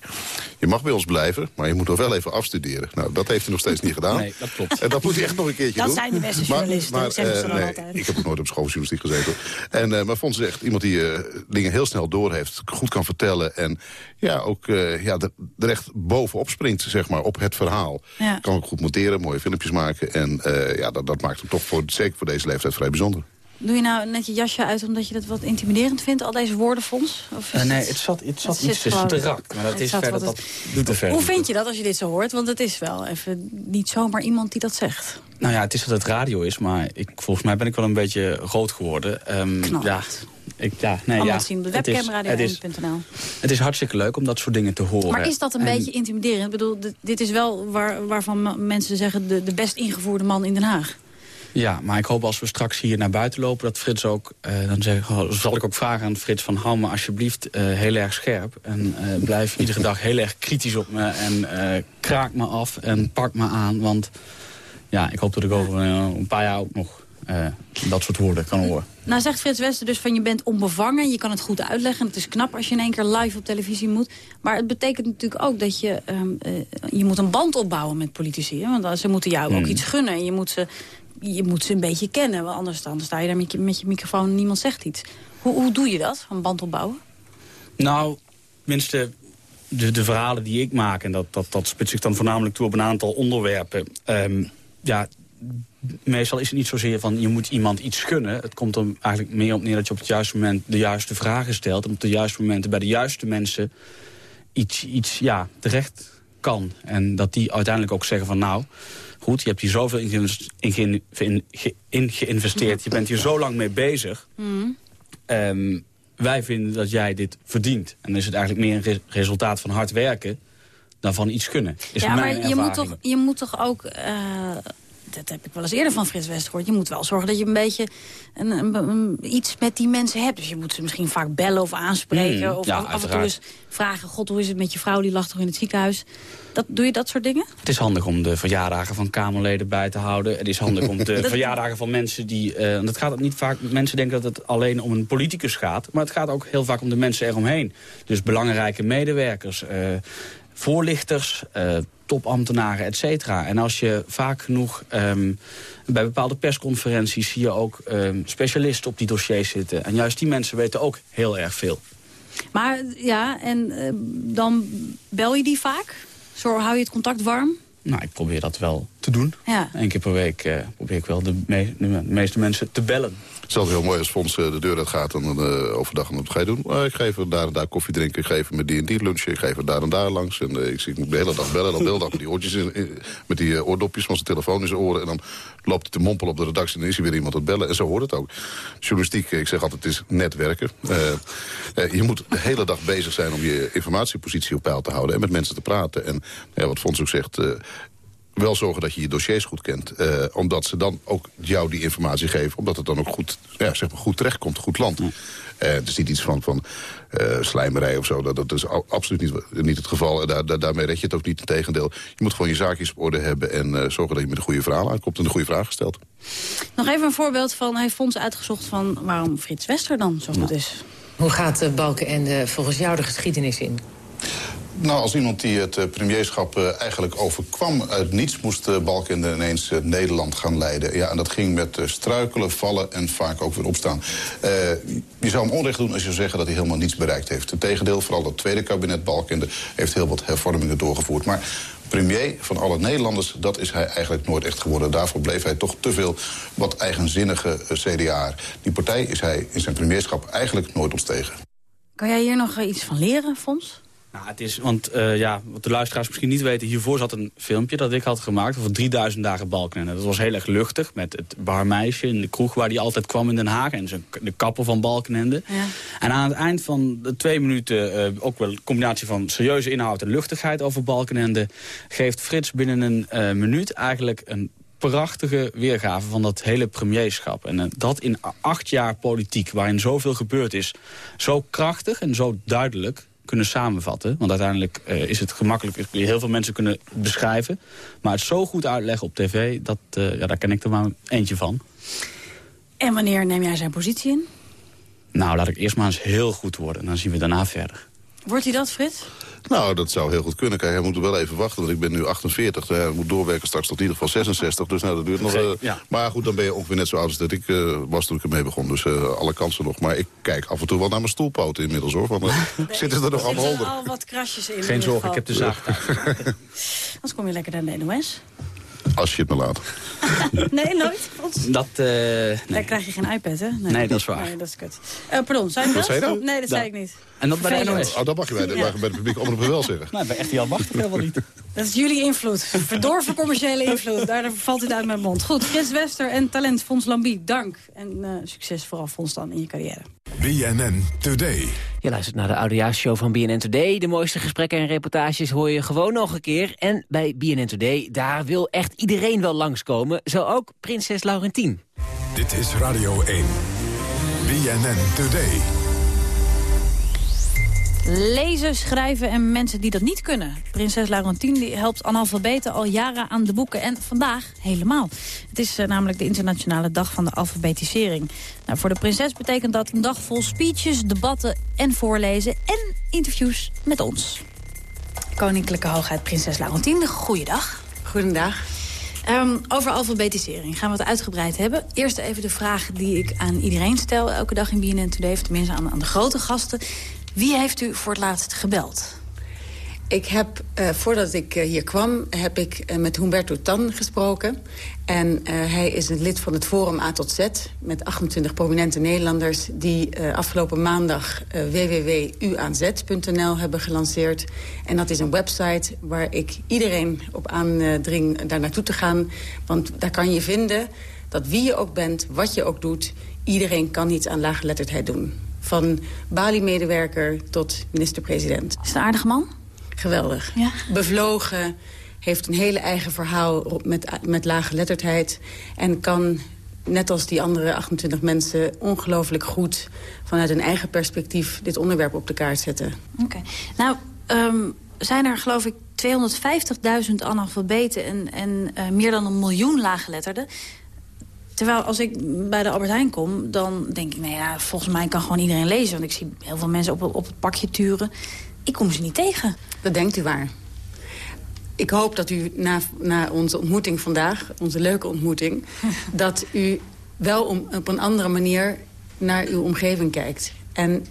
Je mag bij ons blijven, maar je moet nog wel even afstuderen. Nou, dat heeft hij nog steeds niet gedaan. Nee, dat klopt. En dat moet hij echt nog een keertje dat doen. zijn de beste journalisten, maar, dat zeggen ze dan nee, altijd. Ik heb ook nooit op schooljournalistiek gezeten. En, uh, maar Fons is echt iemand die uh, dingen heel snel doorheeft, goed kan vertellen... en ja, ook ja, er, er echt bovenop springt, zeg maar, op het verhaal. Ja. Kan ook goed monteren, mooie filmpjes maken. En ja, dat, dat maakt hem toch, voor, zeker voor deze leeftijd, vrij bijzonder. Doe je nou net je jasje uit omdat je dat wat intimiderend vindt, al deze woordenfonds? Of uh, nee, het zat, het zat iets te strak. Maar dat is verder, dat doet er verder. Hoe vind je dat als je dit zo hoort? Want het is wel even niet zomaar iemand die dat zegt. Nou ja, het is dat het radio is, maar ik, volgens mij ben ik wel een beetje groot geworden. Um, ja, ik, ja, nee, Allemaal ja, zien op de webcam radio1.nl. Het is hartstikke leuk om dat soort dingen te horen. Maar is dat een en, beetje intimiderend? Ik bedoel, dit is wel waar, waarvan mensen zeggen de, de best ingevoerde man in Den Haag. Ja, maar ik hoop als we straks hier naar buiten lopen... dat Frits ook, uh, dan zeg, zal ik ook vragen aan Frits van... hou me alsjeblieft uh, heel erg scherp. En uh, blijf iedere dag heel erg kritisch op me. En kraak me af en pak me aan. Want ja, ik hoop dat ik over een paar jaar ook nog dat soort woorden kan horen. Nou zegt Frits Wester dus van je bent onbevangen. Je kan het goed uitleggen. Het is knap als je in één keer live op televisie moet. Maar het betekent natuurlijk ook dat je... Um, je moet een band opbouwen met politici. Hè? Want ze moeten jou Hmm. ook iets gunnen. En je moet ze je moet ze een beetje kennen, want anders dan sta je daar met je, microfoon en niemand zegt iets. Hoe, hoe doe je dat, een band opbouwen? Nou, minste de, de verhalen die ik maak... en dat, dat, dat spitst zich dan voornamelijk toe op een aantal onderwerpen... Um, ja, meestal is het niet zozeer van je moet iemand iets gunnen. Het komt er eigenlijk meer op neer dat je op het juiste moment de juiste vragen stelt... en op de juiste momenten bij de juiste mensen iets, iets ja, terecht kan. En dat die uiteindelijk ook zeggen van nou... Goed, je hebt hier zoveel in, in, in, in geïnvesteerd. Je bent hier zo lang mee bezig. Mm. Um, wij vinden dat jij dit verdient. En dan is het eigenlijk meer een re resultaat van hard werken... dan van iets kunnen. Is ja, mijn maar je moet, toch, je moet toch ook... Uh, dat heb ik wel eens eerder van Frits West gehoord. Je moet wel zorgen dat je een beetje een, een, een, iets met die mensen hebt. Dus je moet ze misschien vaak bellen of aanspreken. Mm, of ja, af, af en toe eens vragen... God, hoe is het met je vrouw? Die lag toch in het ziekenhuis? Dat, doe je dat soort dingen? Het is handig om de verjaardagen van Kamerleden bij te houden. Het is handig om de <laughs> verjaardagen van mensen die... Uh, het gaat niet vaak... Mensen denken dat het alleen om een politicus gaat. Maar het gaat ook heel vaak om de mensen eromheen. Dus belangrijke medewerkers, uh, voorlichters... Uh, topambtenaren, et cetera. En als je vaak genoeg um, bij bepaalde persconferenties... zie je ook um, specialisten op die dossiers zitten. En juist die mensen weten ook heel erg veel. Maar ja, en uh, dan bel je die vaak? Zo hou je het contact warm? Nou, ik probeer dat wel te doen. Ja. Eén keer per week uh, probeer ik wel de, me de, meeste mensen te bellen. Het is altijd heel mooi als Fons uh, de deur uit gaat en uh, overdag. En wat ga je doen? Uh, ik geef er daar en daar koffie drinken. Ik geef met die en die lunchen. Ik geef er daar en daar langs. En ik, ik moet de hele dag bellen. Dan de hele met die, oortjes in, met die oordopjes van zijn telefoon in zijn oren. En dan loopt hij te mompelen op de redactie. En dan is hij weer iemand aan het bellen. En zo hoort het ook. Journalistiek, ik zeg altijd, het is netwerken. Je moet de hele dag bezig zijn om je informatiepositie op peil te houden. En met mensen te praten. En ja, wat Fons ook zegt wel zorgen dat je je dossiers goed kent. Uh, omdat ze dan ook jou die informatie geven. Omdat het dan ook goed, ja, zeg maar goed terechtkomt, goed land. Uh, het is niet iets van, van uh, slijmerij of zo. Dat, dat is absoluut niet, niet het geval. Daar, daar, daarmee red je het ook niet. Integendeel, je moet gewoon je zaakjes op orde hebben... en zorgen dat je met een goede verhaal aankomt en een goede vraag stelt. Nog even een voorbeeld van... Hij heeft Fons uitgezocht van waarom Frits Wester dan zo goed is. Hoe gaat uh, Balkenende volgens jou de geschiedenis in? Nou, als iemand die het uh, premierschap uh, eigenlijk overkwam uit niets... moest Balkende ineens Nederland gaan leiden. Ja, en dat ging met struikelen, vallen en vaak ook weer opstaan. je zou hem onrecht doen als je zou zeggen dat hij helemaal niets bereikt heeft. Integendeel, vooral het tweede kabinet Balkende... heeft heel wat hervormingen doorgevoerd. Maar premier van alle Nederlanders, dat is hij eigenlijk nooit echt geworden. Daarvoor bleef hij toch te veel wat eigenzinnige CDA. Die partij is hij in zijn premierschap eigenlijk nooit ontstegen. Kan jij hier nog iets van leren, Fons? Nou, het is, want uh, ja, wat de luisteraars misschien niet weten... hiervoor zat een filmpje dat ik had gemaakt over 3000 dagen Balkenende. Dat was heel erg luchtig met het barmeisje in de kroeg... waar die altijd kwam in Den Haag en zijn, de kappen van Balkenende. Ja. En aan het eind van de twee minuten... Uh, ook wel een combinatie van serieuze inhoud en luchtigheid over Balkenende... geeft Frits binnen een uh, minuut eigenlijk een prachtige weergave van dat hele premierschap. En dat in acht jaar politiek, waarin zoveel gebeurd is... zo krachtig en zo duidelijk kunnen samenvatten. Want uiteindelijk uh, is het gemakkelijk, heel veel mensen kunnen beschrijven. Maar het zo goed uitleggen op tv, dat, uh, ja, daar ken ik er maar eentje van. En wanneer neem jij zijn positie in? Nou, laat ik eerst maar eens heel goed worden. Dan zien we daarna verder. Wordt hij dat, Frits? Nou, dat zou heel goed kunnen. Kijk, hij moet wel even wachten, want ik ben nu 48. Hij moet doorwerken straks tot in ieder geval 66. Dus nou, dat duurt nog... Uh, Maar goed, dan ben je ongeveer net zo oud als dat ik uh, was toen ik ermee begon. Dus uh, alle kansen nog. Maar ik kijk af en toe wel naar mijn stoelpoten inmiddels, hoor. Want <laughs> <laughs> zitten er nog allemaal onder. Er al wat krasjes in. Geen zorgen, ik heb de zaag. <laughs> Anders kom je lekker naar de NOS. Als je het me laat. <laughs> nee, nooit. Dat, uh, nee. Daar krijg je geen iPad, hè? Nee, nee dat is waar. Nee, dat is kut. Uh, pardon, zei je dat? zei je nou? Nee, dat zei ik niet. En dat bij de NOS? Oh, dat mag je bij de, ja. bij de publieke omroep wel zeggen. Nou, bij echt Jan wacht ik helemaal niet. <laughs> Dat is jullie invloed. Verdorven commerciële invloed. Daar valt het uit mijn mond. Goed, Chris Wester en talent Fons Lambie, dank. En uh, succes vooral, Fons, dan in je carrière. BNN Today. Je luistert naar de oudejaarshow van BNN Today. De mooiste gesprekken en reportages hoor je gewoon nog een keer. En bij BNN Today, daar wil echt iedereen wel langskomen. Zo ook prinses Laurentien. Dit is Radio 1. BNN Today. Lezen, schrijven en mensen die dat niet kunnen. Prinses Laurentien die helpt analfabeten al jaren aan de boeken. En vandaag helemaal. Het is uh, namelijk de internationale dag van de alfabetisering. Nou, voor de prinses betekent dat een dag vol speeches, debatten en voorlezen... en interviews met ons. Koninklijke Hoogheid Prinses Laurentien, goeiedag. Goedendag. Um, over alfabetisering gaan we het uitgebreid hebben. Eerst even de vraag die ik aan iedereen stel elke dag in BNN Today... of tenminste aan, aan de grote gasten. Wie heeft u voor het laatst gebeld? Ik heb, uh, voordat ik uh, hier kwam, heb ik uh, met Humberto Tan gesproken. En hij is een lid van het Forum A tot Z... met 28 prominente Nederlanders... die afgelopen maandag www.uanz.nl hebben gelanceerd. En dat is een website waar ik iedereen op aandring daar naartoe te gaan. Want daar kan je vinden dat wie je ook bent, wat je ook doet... iedereen kan iets aan laaggeletterdheid doen. Van Bali-medewerker tot minister-president. Is het een aardige man? Geweldig. Ja? Bevlogen, heeft een hele eigen verhaal met, met lage letterdheid... en kan, net als die andere 28 mensen... ongelooflijk goed vanuit een eigen perspectief... dit onderwerp op de kaart zetten. Oké. Nou, um, zijn er geloof ik 250.000 analfabeten... en, en uh, meer dan een miljoen laaggeletterden. Terwijl als ik bij de Albert Heijn kom, dan denk ik... nou ja, volgens mij kan gewoon iedereen lezen. Want ik zie heel veel mensen op, op het pakje turen. Ik kom ze niet tegen. Dat denkt u waar. Ik hoop dat u na, na onze ontmoeting vandaag, onze leuke ontmoeting... <laughs> dat u wel om, op een andere manier naar uw omgeving kijkt. En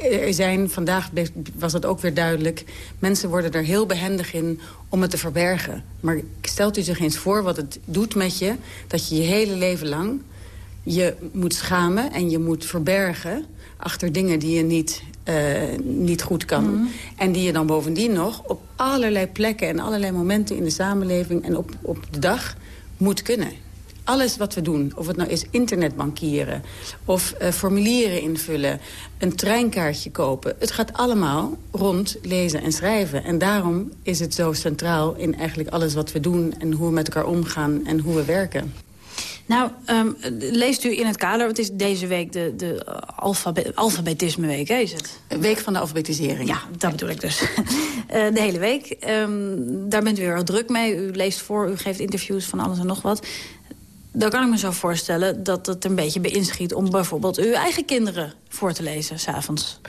er zijn, vandaag was dat ook weer duidelijk... mensen worden er heel behendig in om het te verbergen. Maar stelt u zich eens voor wat het doet met je... dat je je hele leven lang je moet schamen en je moet verbergen... achter dingen die je niet, uh, niet goed kan. Mhm. En die je dan bovendien nog op allerlei plekken... en allerlei momenten in de samenleving en op, op de dag moet kunnen alles wat we doen, of het nou is internetbankieren... of uh, formulieren invullen, een treinkaartje kopen... het gaat allemaal rond lezen en schrijven. En daarom is het zo centraal in eigenlijk alles wat we doen... en hoe we met elkaar omgaan en hoe we werken. Nou, um, leest u in het kader, het is deze week de, de alfabet, alfabetismeweek, hè, is het? Week van de alfabetisering. Ja, dat bedoel ik dus. uh, <laughs> de hele week. Um, daar bent u heel druk mee. U leest voor, u geeft interviews van alles en nog wat dan kan ik me zo voorstellen dat het een beetje beïnschiet... om bijvoorbeeld uw eigen kinderen voor te lezen s'avonds.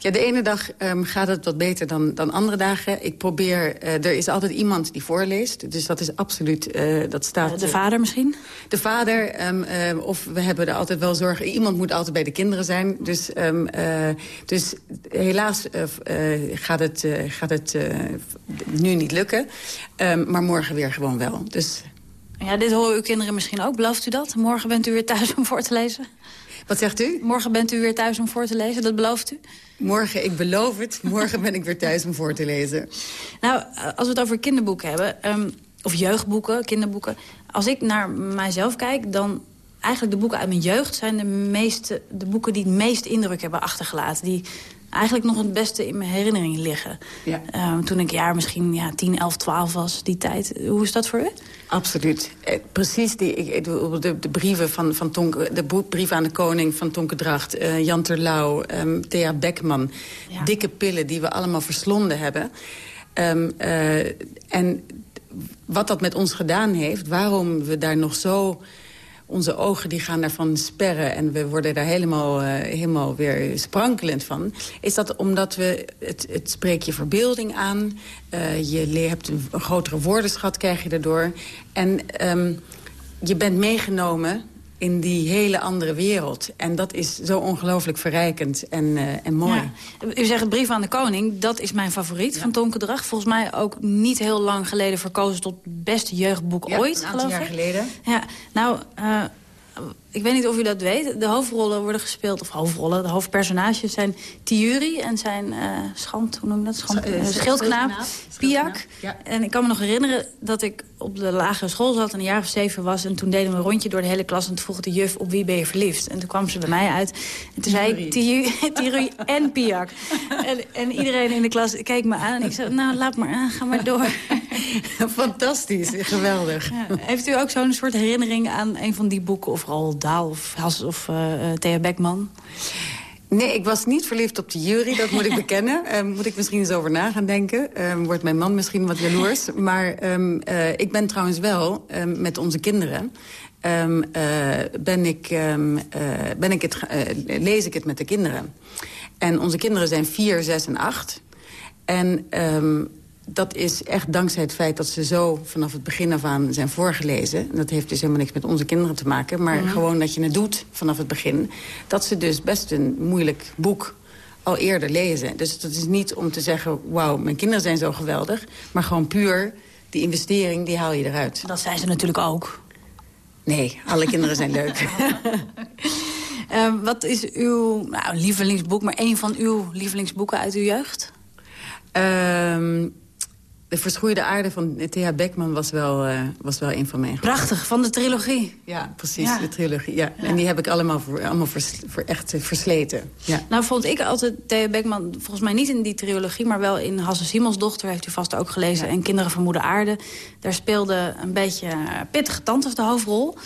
Ja, de ene dag um, gaat het wat beter dan, dan andere dagen. Ik probeer, uh, er is altijd iemand die voorleest. Dus dat is absoluut, uh, dat staat... De vader misschien? De vader, um, uh, of we hebben er altijd wel zorgen... Iemand moet altijd bij de kinderen zijn. Dus, um, dus helaas gaat het, gaat het nu niet lukken. maar morgen weer gewoon wel. Dus... Ja, dit horen uw kinderen misschien ook. Belooft u dat? Morgen bent u weer thuis om voor te lezen? Wat zegt u? Morgen bent u weer thuis om voor te lezen, dat belooft u? Morgen, ik beloof het. Morgen ben ik weer thuis om voor te lezen. Nou, als we het over kinderboeken hebben, um, of jeugdboeken, kinderboeken... als ik naar mijzelf kijk, dan eigenlijk de boeken uit mijn jeugd... zijn de, meeste, de boeken die het meest indruk hebben achtergelaten. Die eigenlijk nog het beste in mijn herinnering liggen. Ja. Um, toen ik jaar misschien ja, 10, 11, 12 was, die tijd. Hoe is dat voor u? Absoluut. Eh, precies die, de, de, brieven van, van Tonke, de brief aan de koning van Tonke Dracht, uh, Jan Terlouw, um, Thea Beckman. Ja. Dikke pillen die we allemaal verslonden hebben. Um, uh, en wat dat met ons gedaan heeft, waarom we daar nog zo onze ogen die gaan daarvan sperren... en we worden daar helemaal, uh, helemaal weer sprankelend van... is dat omdat we, het, het spreekt je verbeelding aan... Uh, je hebt een, grotere woordenschat, krijg je erdoor. En um, je bent meegenomen in die hele andere wereld. En dat is zo ongelooflijk verrijkend en, uh, en mooi. Ja. U zegt het brief aan de koning, dat is mijn favoriet ja. van Tonke Drag. Volgens mij ook niet heel lang geleden verkozen tot beste jeugdboek ja, ooit, een aantal jaar geleden. Ja, nou, uh, ik weet niet of u dat weet. De hoofdrollen worden gespeeld, of hoofdrollen, de hoofdpersonages zijn Tiuri en zijn uh, schand, hoe noem je dat? Schand, uh, schildknaap, Piak. Ja. En ik kan me nog herinneren dat ik op de lagere school zat en een jaar of zeven was. En toen deden we een rondje door de hele klas en toen vroeg de juf op wie ben je verliefd. En toen kwam ze bij mij uit en toen zei ik Tiuri <laughs> en Piak. en, en iedereen in de klas keek me aan en ik zei, nou laat maar aan, ga maar door. <laughs> Fantastisch, geweldig. Ja. Heeft u ook zo'n soort herinnering aan een van die boeken, of Roald Dahl of, Has, of uh, Thea Beckman? Nee, ik was niet verliefd op de jury, dat moet ik <laughs> bekennen. Uh, moet ik misschien eens over na gaan denken. Uh, wordt mijn man misschien wat jaloers. Maar um, uh, ik ben trouwens wel met onze kinderen... Ben ik, ben ik het, lees ik het met de kinderen. En onze kinderen zijn vier, zes en acht. En dat is echt dankzij het feit dat ze zo vanaf het begin af aan zijn voorgelezen. En dat heeft dus helemaal niks met onze kinderen te maken. Maar mm. gewoon dat je het doet vanaf het begin. Dat ze dus best een moeilijk boek al eerder lezen. Dus dat is niet om te zeggen, wauw, mijn kinderen zijn zo geweldig. Maar gewoon puur, die investering, die haal je eruit. Dat zijn ze natuurlijk ook. Nee, alle kinderen zijn leuk. uh, <laughs> <laughs> wat is uw nou, lievelingsboek, maar één van uw lievelingsboeken uit uw jeugd? Um, de Verschroeide Aarde van Thea Beckman was wel, uh, was wel een van mijn... Prachtig, van de trilogie. Ja, precies, ja. de trilogie. Ja. ja. En die heb ik allemaal, voor, allemaal vers, voor echt versleten. Ja. Nou vond ik altijd Thea Beckman, volgens mij niet in die trilogie... maar wel in Hasse Simons dochter, heeft u vast ook gelezen... En Kinderen van Moeder Aarde. Daar speelde een beetje pittige tantes de hoofdrol.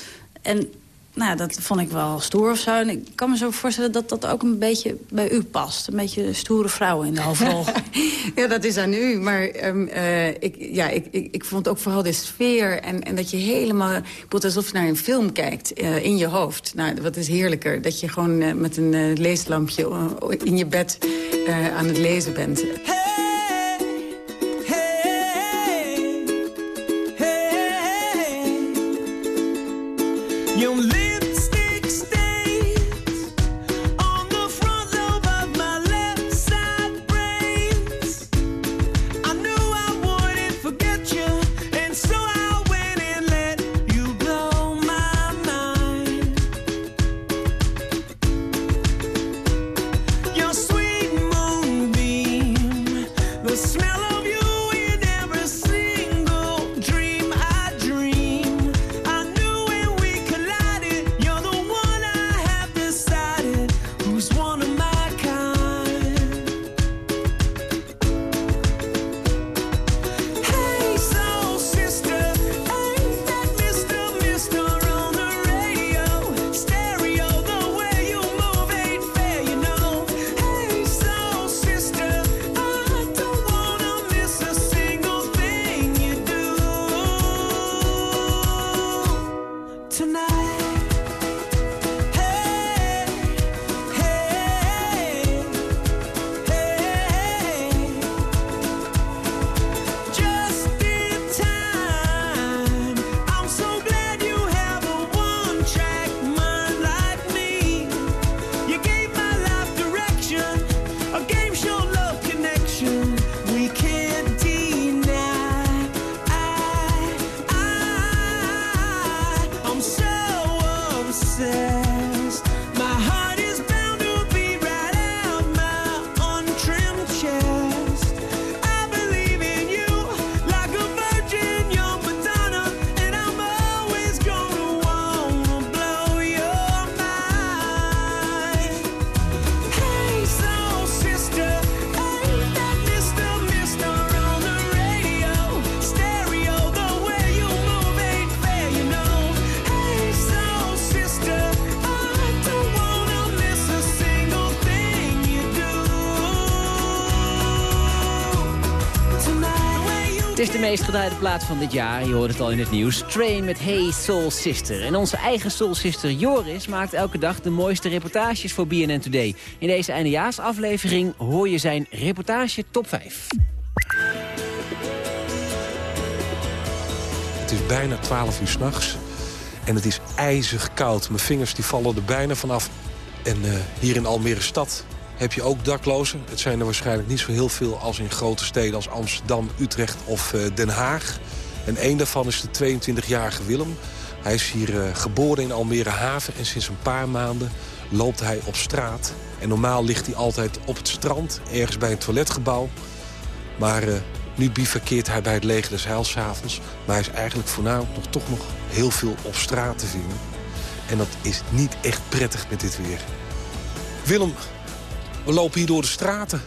En nou, dat vond ik wel stoer of zo. En ik kan me zo voorstellen dat dat ook een beetje bij u past. Een beetje stoere vrouwen in de hoofdrol. <laughs> ja, dat is aan u. Maar ehm, eh, ik, ja, ik, ik, ik, vond ook vooral de sfeer. En, en dat je helemaal... ik Het alsof je naar een film kijkt eh, in je hoofd. Nou, wat is heerlijker. Dat je gewoon eh, met een leeslampje in je bed aan het lezen bent. Is de meest gedraaide plaat van dit jaar. Je hoort het al in het nieuws. Train met Hey Soul Sister. En onze eigen Soul Sister Joris maakt elke dag de mooiste reportages voor BNN Today. In deze eindejaarsaflevering hoor je zijn reportage top 5. Het is bijna 12 uur s'nachts. En het is ijzig koud. Mijn vingers die vallen er bijna vanaf. En uh, hier in Almere stad heb je ook daklozen. Het zijn er waarschijnlijk niet zo heel veel als in grote steden als Amsterdam, Utrecht of uh, Den Haag. En één daarvan is de 22-jarige Willem. Hij is hier uh, geboren in Almere Haven en sinds een paar maanden loopt hij op straat. En normaal ligt hij altijd op het strand, ergens bij een toiletgebouw. Maar uh, nu bivakkeert hij bij het leger des Heils s'avonds. Maar hij is eigenlijk voornamelijk nog, toch nog heel veel op straat te vinden. En dat is niet echt prettig met dit weer. Willem, we lopen hier door de straten.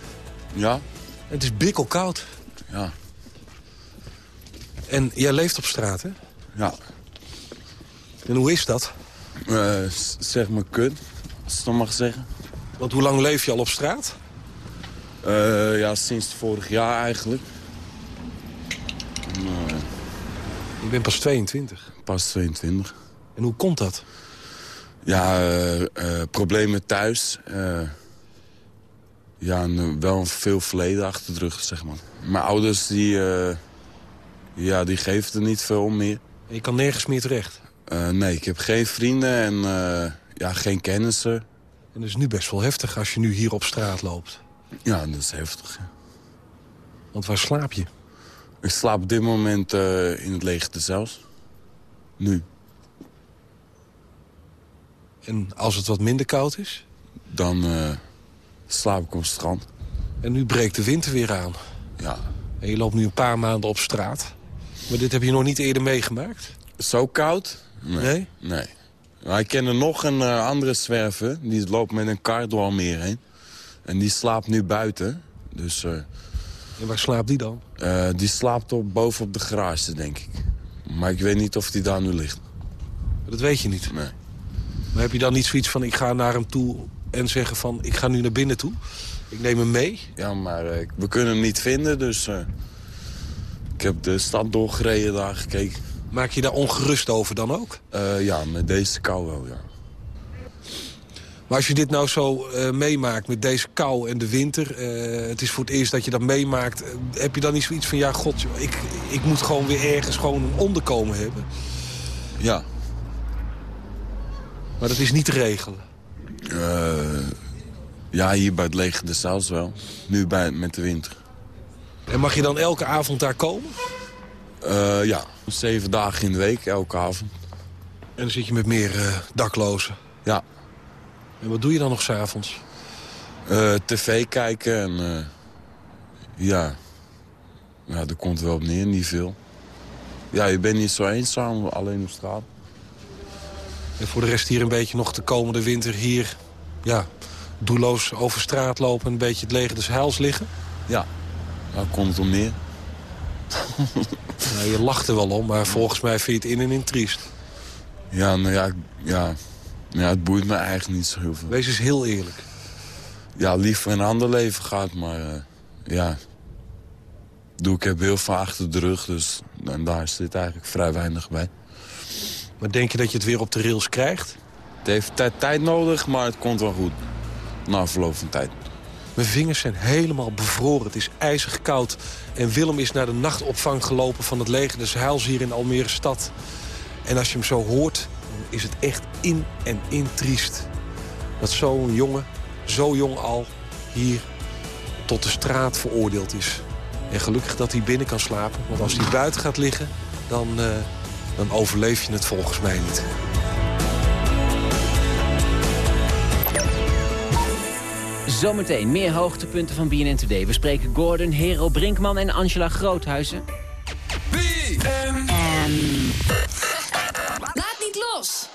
Ja. Het is bikkelkoud. Ja. En jij leeft op straat, hè? Ja. En hoe is dat? Uh, zeg maar kut, als ik dat mag zeggen. Want hoe lang leef je al op straat? Uh, ja, sinds vorig jaar eigenlijk. Uh, je bent pas 22? Pas 22. En hoe komt dat? Ja, problemen thuis ja, een, wel een veel verleden achter de rug, zeg maar. Mijn ouders, die, uh, ja, die geven er niet veel om meer. En je kan nergens meer terecht? Uh, nee, ik heb geen vrienden en uh, ja, geen kennissen. En dat is nu best wel heftig als je nu hier op straat loopt. Ja, dat is heftig, ja. Want waar slaap je? Ik slaap op dit moment in het leger zelfs. Nu. En als het wat minder koud is? Dan slaap ik op het strand. En nu breekt de winter weer aan. Ja. En je loopt nu een paar maanden op straat. Maar dit heb je nog niet eerder meegemaakt? Zo koud? Nee. Nee? nee. Maar ik ken er nog een uh, andere zwerver. Die loopt met een kar door Almere heen. En die slaapt nu buiten. Dus, uh, en waar slaapt die dan? Uh, die slaapt op, boven op de garage, denk ik. Maar ik weet niet of die daar nu ligt. Dat weet je niet? Nee. Maar heb je dan niet zoiets van, ik ga naar hem toe en zeggen van ik ga nu naar binnen toe. Ik neem hem mee. Ja, maar uh, we kunnen hem niet vinden, dus uh, ik heb de stad doorgereden daar gekeken. Maak je daar ongerust over dan ook? Uh, ja, met deze kou wel, ja. Maar als je dit nou zo meemaakt met deze kou en de winter... het is voor het eerst dat je dat meemaakt... heb je dan niet zoiets van, ja, god, ik, ik moet gewoon weer ergens gewoon een onderkomen hebben? Ja. Maar dat is niet te regelen? Uh, ja, hier bij het leger de Saals wel. Nu bij, met de winter. En mag je dan elke avond daar komen? Uh, ja, zeven dagen in de week, elke avond. En dan zit je met meer uh, daklozen? Ja. En wat doe je dan nog s'avonds? TV kijken en... ja. ja, daar komt wel op neer, niet veel. Ja, je bent niet zo eenzaam, alleen op straat. En voor de rest hier een beetje nog de komende winter hier... ja, doelloos over straat lopen en een beetje het leger des heils liggen? Ja, daar komt het om neer. nou, je lacht er wel om, maar volgens mij vind je het in en in triest. Ja, nou ja, ja, ja, het boeit me eigenlijk niet zo heel veel. Wees eens heel eerlijk. Ja, liever een ander leven gaat, maar uh, ja... Doe, ik heb heel veel achter de rug, dus en daar zit eigenlijk vrij weinig bij. Maar denk je dat je het weer op de rails krijgt? Het heeft tijd nodig, maar het komt wel goed. Na verloop van tijd. Mijn vingers zijn helemaal bevroren. Het is ijzig koud. En Willem is naar de nachtopvang gelopen van het leger des Heils hier in Almere stad. En als je hem zo hoort, dan is het echt in en in triest. Dat zo'n jongen, zo jong al, hier tot de straat veroordeeld is. En gelukkig dat hij binnen kan slapen. Want als hij buiten gaat liggen, dan... Uh, dan overleef je het volgens mij niet. Zometeen meer hoogtepunten van BNN Today. We spreken Gordon, Hero Brinkman en Angela Groothuizen. BNN. Laat niet los.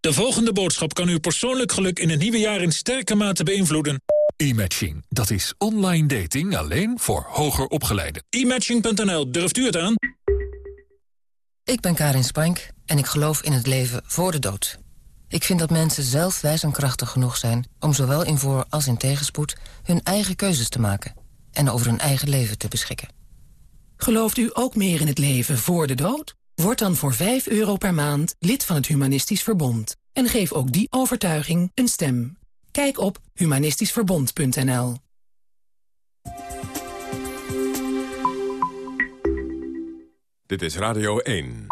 De volgende boodschap kan uw persoonlijk geluk in het nieuwe jaar in sterke mate beïnvloeden. E-matching, dat is online dating alleen voor hoger opgeleiden. E-matching.nl, durft u het aan? Ik ben Karin Spank en ik geloof in het leven voor de dood. Ik vind dat mensen zelf wijs en krachtig genoeg zijn... om zowel in voor- als in tegenspoed hun eigen keuzes te maken... en over hun eigen leven te beschikken. Gelooft u ook meer in het leven voor de dood? Word dan voor 5 euro per maand lid van het Humanistisch Verbond. En geef ook die overtuiging een stem. Kijk op humanistischverbond.nl Dit is Radio 1.